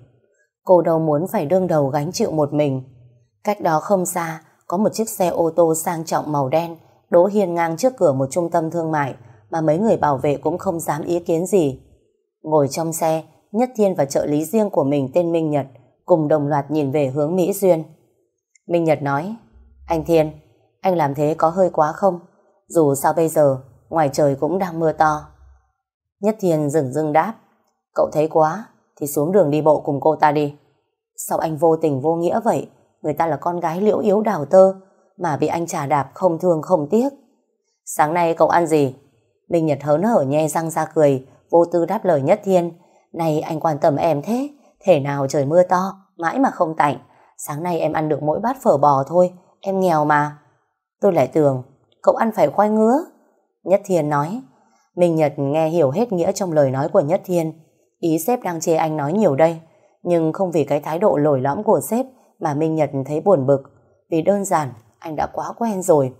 Cô đâu muốn phải đương đầu gánh chịu một mình. Cách đó không xa, có một chiếc xe ô tô sang trọng màu đen đỗ hiên ngang trước cửa một trung tâm thương mại mà mấy người bảo vệ cũng không dám ý kiến gì. Ngồi trong xe, Nhất Thiên và trợ lý riêng của mình tên Minh Nhật cùng đồng loạt nhìn về hướng Mỹ Duyên. Minh Nhật nói, anh Thiên, anh làm thế có hơi quá không? Dù sao bây giờ, ngoài trời cũng đang mưa to. Nhất Thiên dừng dưng đáp, cậu thấy quá, thì xuống đường đi bộ cùng cô ta đi. Sao anh vô tình vô nghĩa vậy? Người ta là con gái liễu yếu đào tơ, mà bị anh trả đạp không thương không tiếc. Sáng nay cậu ăn gì? Minh Nhật hớn hở nhe răng ra cười, vô tư đáp lời Nhất Thiên. Này anh quan tâm em thế, thể nào trời mưa to, mãi mà không tạnh. Sáng nay em ăn được mỗi bát phở bò thôi, em nghèo mà. Tôi lại tưởng, cậu ăn phải khoai ngứa. Nhất Thiên nói. Minh Nhật nghe hiểu hết nghĩa trong lời nói của Nhất Thiên. Ý sếp đang chê anh nói nhiều đây. Nhưng không vì cái thái độ lồi lõm của sếp mà Minh Nhật thấy buồn bực. Vì đơn giản, anh đã quá quen rồi.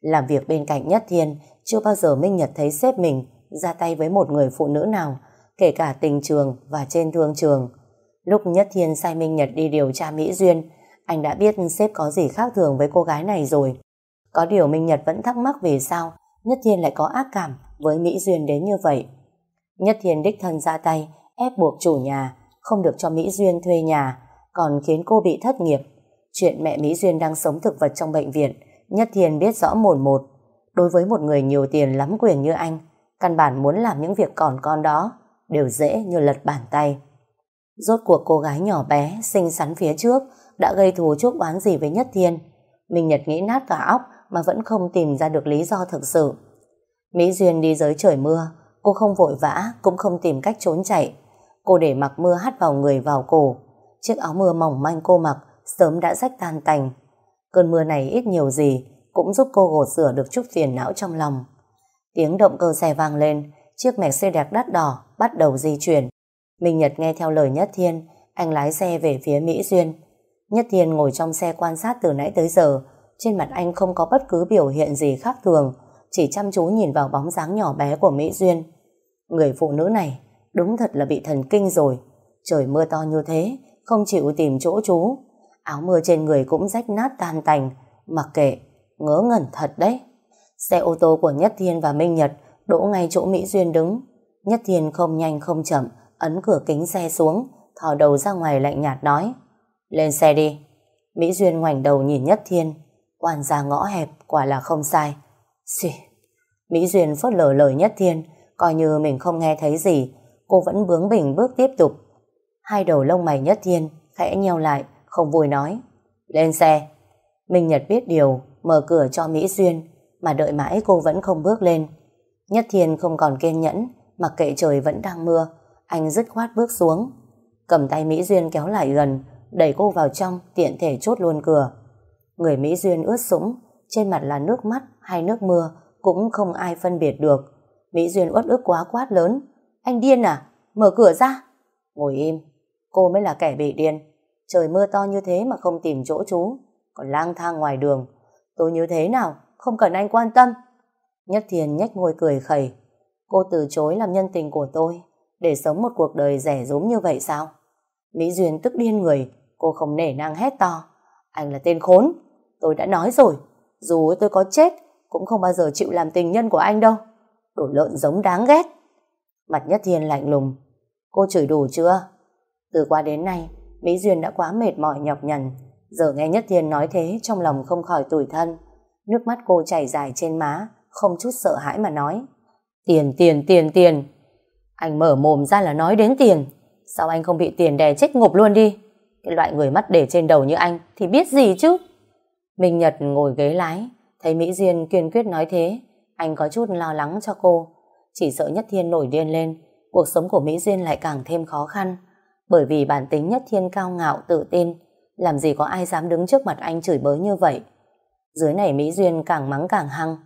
Làm việc bên cạnh Nhất Thiên, chưa bao giờ Minh Nhật thấy sếp mình ra tay với một người phụ nữ nào, kể cả tình trường và trên thương trường. Lúc Nhất Thiên sai Minh Nhật đi điều tra Mỹ Duyên, anh đã biết sếp có gì khác thường với cô gái này rồi. Có điều Minh Nhật vẫn thắc mắc vì sao Nhất Thiên lại có ác cảm với Mỹ Duyên đến như vậy. Nhất Thiên đích thân ra tay, ép buộc chủ nhà, không được cho Mỹ Duyên thuê nhà, còn khiến cô bị thất nghiệp. Chuyện mẹ Mỹ Duyên đang sống thực vật trong bệnh viện, Nhất Thiên biết rõ mồn một. Đối với một người nhiều tiền lắm quyền như anh, căn bản muốn làm những việc còn con đó, đều dễ như lật bàn tay. Rốt cuộc cô gái nhỏ bé, xinh xắn phía trước, đã gây thù chuốc oán gì với Nhất Thiên. Minh Nhật nghĩ nát cả óc mà vẫn không tìm ra được lý do thực sự. Mỹ Duyên đi dưới trời mưa, cô không vội vã, cũng không tìm cách trốn chạy. Cô để mặc mưa hắt vào người vào cổ. Chiếc áo mưa mỏng manh cô mặc sớm đã rách tan tành. Cơn mưa này ít nhiều gì cũng giúp cô gột rửa được chút phiền não trong lòng. Tiếng động cơ xe vang lên, chiếc Mercedes đắt đỏ bắt đầu di chuyển. Minh Nhật nghe theo lời Nhất Thiên, anh lái xe về phía Mỹ Duyên. Nhất Thiên ngồi trong xe quan sát từ nãy tới giờ, trên mặt anh không có bất cứ biểu hiện gì khác thường, chỉ chăm chú nhìn vào bóng dáng nhỏ bé của Mỹ Duyên. Người phụ nữ này đúng thật là bị thần kinh rồi. Trời mưa to như thế, không chịu tìm chỗ trú. Áo mưa trên người cũng rách nát tan tành, mặc kệ, ngớ ngẩn thật đấy. Xe ô tô của Nhất Thiên và Minh Nhật đỗ ngay chỗ Mỹ Duyên đứng. Nhất Thiên không nhanh không chậm, ấn cửa kính xe xuống, thò đầu ra ngoài lạnh nhạt nói. Lên xe đi. Mỹ Duyên ngoảnh đầu nhìn Nhất Thiên, quan gia ngõ hẹp, quả là không sai. Xì. Mỹ Duyên phớt lờ lời Nhất Thiên, coi như mình không nghe thấy gì, cô vẫn bướng bỉnh bước tiếp tục. Hai đầu lông mày Nhất Thiên khẽ nheo lại, không vui nói. Lên xe. Minh Nhật biết điều, mở cửa cho Mỹ Duyên, mà đợi mãi cô vẫn không bước lên. Nhất Thiên không còn kiên nhẫn, mặc kệ trời vẫn đang mưa, anh dứt khoát bước xuống. Cầm tay Mỹ Duyên kéo lại gần, đẩy cô vào trong, tiện thể chốt luôn cửa. Người Mỹ Duyên ướt sũng, trên mặt là nước mắt hay nước mưa, cũng không ai phân biệt được. Mỹ Duyên uất ức quá quát lớn. Anh điên à? Mở cửa ra. Ngồi im. Cô mới là kẻ bị điên. Trời mưa to như thế mà không tìm chỗ trú. Còn lang thang ngoài đường. Tôi như thế nào? Không cần anh quan tâm. Nhất Thiền nhếch môi cười khẩy. Cô từ chối làm nhân tình của tôi để sống một cuộc đời rẻ rúm như vậy sao? Mỹ Duyên tức điên người. Cô không nể nang hét to. Anh là tên khốn. Tôi đã nói rồi. Dù tôi có chết cũng không bao giờ chịu làm tình nhân của anh đâu. Đồ lợn giống đáng ghét. Mặt Nhất Thiên lạnh lùng. Cô chửi đủ chưa? Từ qua đến nay, Mỹ Duyên đã quá mệt mỏi nhọc nhằn. Giờ nghe Nhất Thiên nói thế, trong lòng không khỏi tủi thân. Nước mắt cô chảy dài trên má, không chút sợ hãi mà nói. Tiền, tiền, tiền, tiền. Anh mở mồm ra là nói đến tiền. Sao anh không bị tiền đè chết ngục luôn đi? Cái loại người mắt để trên đầu như anh thì biết gì chứ? Minh Nhật ngồi ghế lái, thấy Mỹ Duyên kiên quyết nói thế, anh có chút lo lắng cho cô. Chỉ sợ Nhất Thiên nổi điên lên, cuộc sống của Mỹ Duyên lại càng thêm khó khăn. Bởi vì bản tính Nhất Thiên cao ngạo, tự tin, làm gì có ai dám đứng trước mặt anh chửi bới như vậy. Dưới này Mỹ Duyên càng mắng càng hăng.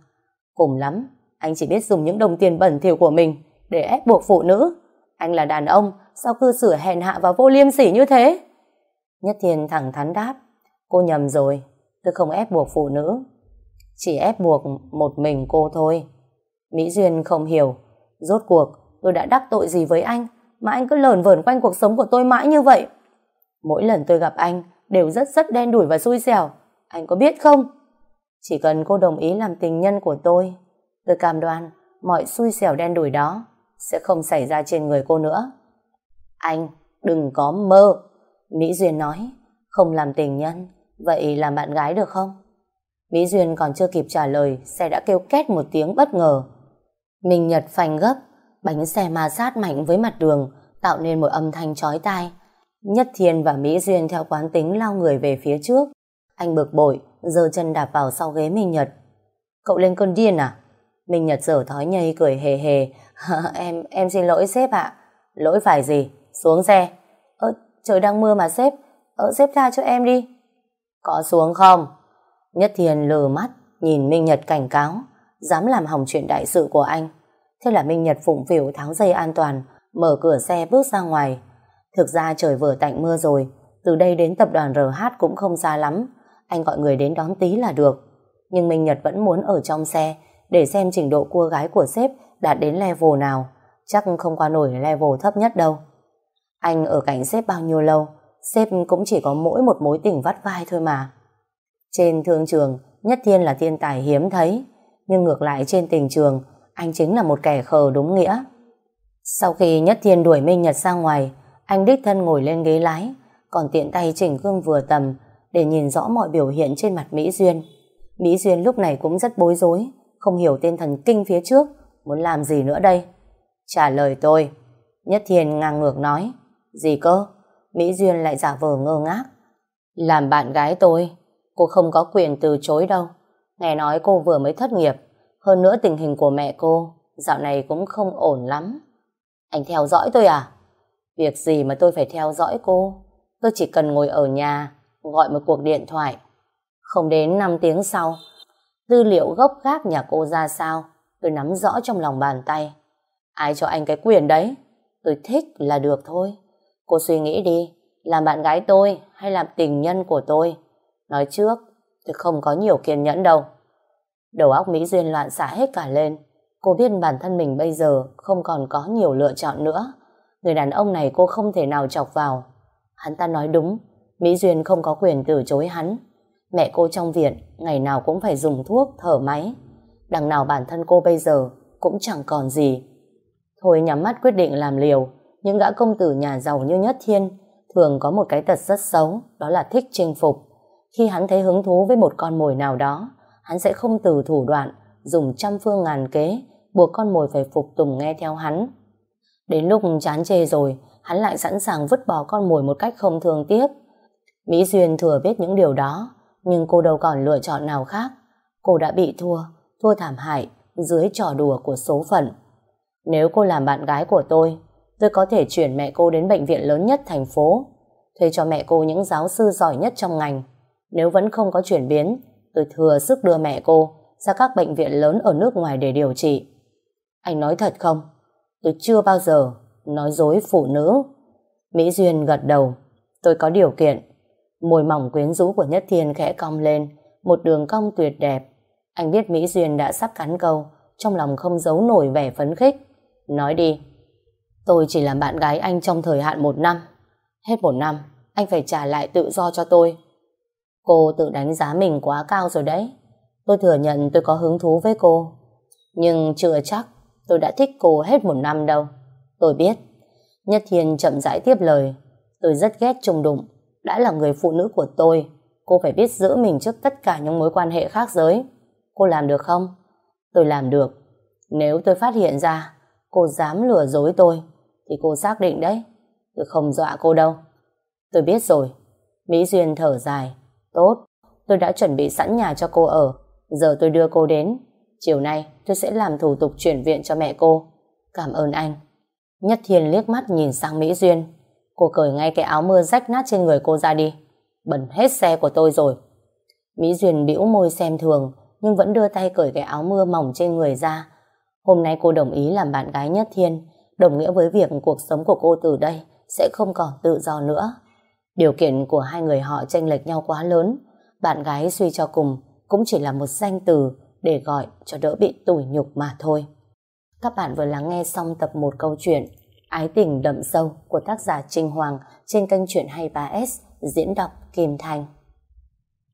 Cùng lắm, anh chỉ biết dùng những đồng tiền bẩn thỉu của mình để ép buộc phụ nữ. Anh là đàn ông, sao cư xử hèn hạ và vô liêm sỉ như thế? Nhất Thiên thẳng thắn đáp, cô nhầm rồi, tôi không ép buộc phụ nữ. Chỉ ép buộc một mình cô thôi. Mỹ Duyên không hiểu, rốt cuộc tôi đã đắc tội gì với anh mà anh cứ lờn vờn quanh cuộc sống của tôi mãi như vậy. Mỗi lần tôi gặp anh đều rất rất đen đủi và xui xẻo. Anh có biết không? Chỉ cần cô đồng ý làm tình nhân của tôi, tôi cam đoan mọi xui xẻo đen đủi đó sẽ không xảy ra trên người cô nữa. Anh đừng có mơ. Mỹ Duyên nói, không làm tình nhân, vậy làm bạn gái được không? Mỹ Duyên còn chưa kịp trả lời, xe đã kêu két một tiếng bất ngờ. Minh Nhật phanh gấp, bánh xe ma sát mạnh với mặt đường, tạo nên một âm thanh chói tai. Nhất Thiên và Mỹ Duyên theo quán tính lao người về phía trước. Anh bực bội, giơ chân đạp vào sau ghế Minh Nhật. Cậu lên cơn điên à? Minh Nhật dở thói nhây cười hề hề. em, em xin lỗi sếp ạ. Lỗi phải gì? Xuống xe. Ơ, trời đang mưa mà sếp. Ơ, sếp tha cho em đi. Có xuống không? Nhất Thiên lờ mắt, nhìn Minh Nhật cảnh cáo, dám làm hỏng chuyện đại sự của anh. Thế là Minh Nhật phụng phịu tháo dây an toàn, mở cửa xe bước ra ngoài. Thực ra trời vừa tạnh mưa rồi, từ đây đến tập đoàn RH cũng không xa lắm. Anh gọi người đến đón tí là được. nhưng Minh Nhật vẫn muốn ở trong xe để xem trình độ cua gái của sếp đạt đến level nào. Chắc không qua nổi level thấp nhất đâu. Anh ở cạnh sếp bao nhiêu lâu, sếp cũng chỉ có mỗi một mối tình vắt vai thôi mà. Trên thương trường, Nhất Thiên là thiên tài hiếm thấy, nhưng ngược lại trên tình trường, anh chính là một kẻ khờ đúng nghĩa. Sau khi Nhất Thiên đuổi Minh Nhật ra ngoài, anh đích thân ngồi lên ghế lái, còn tiện tay chỉnh gương vừa tầm để nhìn rõ mọi biểu hiện trên mặt Mỹ Duyên. Mỹ Duyên lúc này cũng rất bối rối, không hiểu tên thần kinh phía trước, muốn làm gì nữa đây. Trả lời tôi. Nhất Thiên ngang ngược nói. Gì cơ? Mỹ Duyên lại giả vờ ngơ ngác. Làm bạn gái tôi, cô không có quyền từ chối đâu. Nghe nói cô vừa mới thất nghiệp, hơn nữa tình hình của mẹ cô dạo này cũng không ổn lắm. Anh theo dõi tôi à? Việc gì mà tôi phải theo dõi cô? Tôi chỉ cần ngồi ở nhà, gọi một cuộc điện thoại. Không đến 5 tiếng sau, tư liệu gốc gác nhà cô ra sao, tôi nắm rõ trong lòng bàn tay. Ai cho anh cái quyền đấy? Tôi thích là được thôi. Cô suy nghĩ đi, làm bạn gái tôi hay làm tình nhân của tôi? Nói trước, tôi không có nhiều kiên nhẫn đâu. Đầu óc Mỹ Duyên loạn xả hết cả lên. Cô biết bản thân mình bây giờ không còn có nhiều lựa chọn nữa. Người đàn ông này cô không thể nào chọc vào. Hắn ta nói đúng, Mỹ Duyên không có quyền từ chối hắn. Mẹ cô trong viện, ngày nào cũng phải dùng thuốc, thở máy. Đằng nào bản thân cô bây giờ cũng chẳng còn gì. Thôi nhắm mắt quyết định làm liều, những gã công tử nhà giàu như Nhất Thiên thường có một cái tật rất xấu, đó là thích chinh phục. Khi hắn thấy hứng thú với một con mồi nào đó, hắn sẽ không từ thủ đoạn, dùng trăm phương ngàn kế, buộc con mồi phải phục tùng nghe theo hắn. Đến lúc chán chê rồi, hắn lại sẵn sàng vứt bỏ con mồi một cách không thương tiếc. Mỹ Duyên thừa biết những điều đó, nhưng cô đâu còn lựa chọn nào khác. Cô đã bị thua, thua thảm hại dưới trò đùa của số phận. Nếu cô làm bạn gái của tôi, tôi có thể chuyển mẹ cô đến bệnh viện lớn nhất thành phố, thuê cho mẹ cô những giáo sư giỏi nhất trong ngành. Nếu vẫn không có chuyển biến, tôi thừa sức đưa mẹ cô ra các bệnh viện lớn ở nước ngoài để điều trị. Anh nói thật không? Tôi chưa bao giờ nói dối phụ nữ. Mỹ Duyên gật đầu. Tôi có điều kiện. Môi mỏng quyến rũ của Nhất Thiên khẽ cong lên, một đường cong tuyệt đẹp. Anh biết Mỹ Duyên đã sắp cắn câu, trong lòng không giấu nổi vẻ phấn khích. Nói đi. Tôi chỉ làm bạn gái anh trong thời hạn một năm. Hết một năm, anh phải trả lại tự do cho tôi. Cô tự đánh giá mình quá cao rồi đấy. Tôi thừa nhận tôi có hứng thú với cô. Nhưng chưa chắc tôi đã thích cô hết một năm đâu. Tôi biết. Nhất Thiên chậm rãi tiếp lời. Tôi rất ghét trùng đụng. Đã là người phụ nữ của tôi. Cô phải biết giữ mình trước tất cả những mối quan hệ khác giới. Cô làm được không? Tôi làm được. Nếu tôi phát hiện ra cô dám lừa dối tôi thì cô xác định đấy. Tôi không dọa cô đâu. Tôi biết rồi. Mỹ Duyên thở dài. Tốt, tôi đã chuẩn bị sẵn nhà cho cô ở. Giờ tôi đưa cô đến. Chiều nay tôi sẽ làm thủ tục chuyển viện cho mẹ cô. Cảm ơn anh. Nhất Thiên liếc mắt nhìn sang Mỹ Duyên. Cô cởi ngay cái áo mưa rách nát trên người cô ra đi. Bẩn hết xe của tôi rồi. Mỹ Duyên bĩu môi xem thường nhưng vẫn đưa tay cởi cái áo mưa mỏng trên người ra. Hôm nay cô đồng ý làm bạn gái Nhất Thiên đồng nghĩa với việc cuộc sống của cô từ đây sẽ không còn tự do nữa. Điều kiện của hai người họ chênh lệch nhau quá lớn. Bạn gái suy cho cùng cũng chỉ là một danh từ để gọi cho đỡ bị tủi nhục mà thôi. Các bạn vừa lắng nghe xong tập 1 câu chuyện Ái tình đậm sâu của tác giả Trinh Hoàng trên kênh truyện 23S diễn đọc Kim Thành.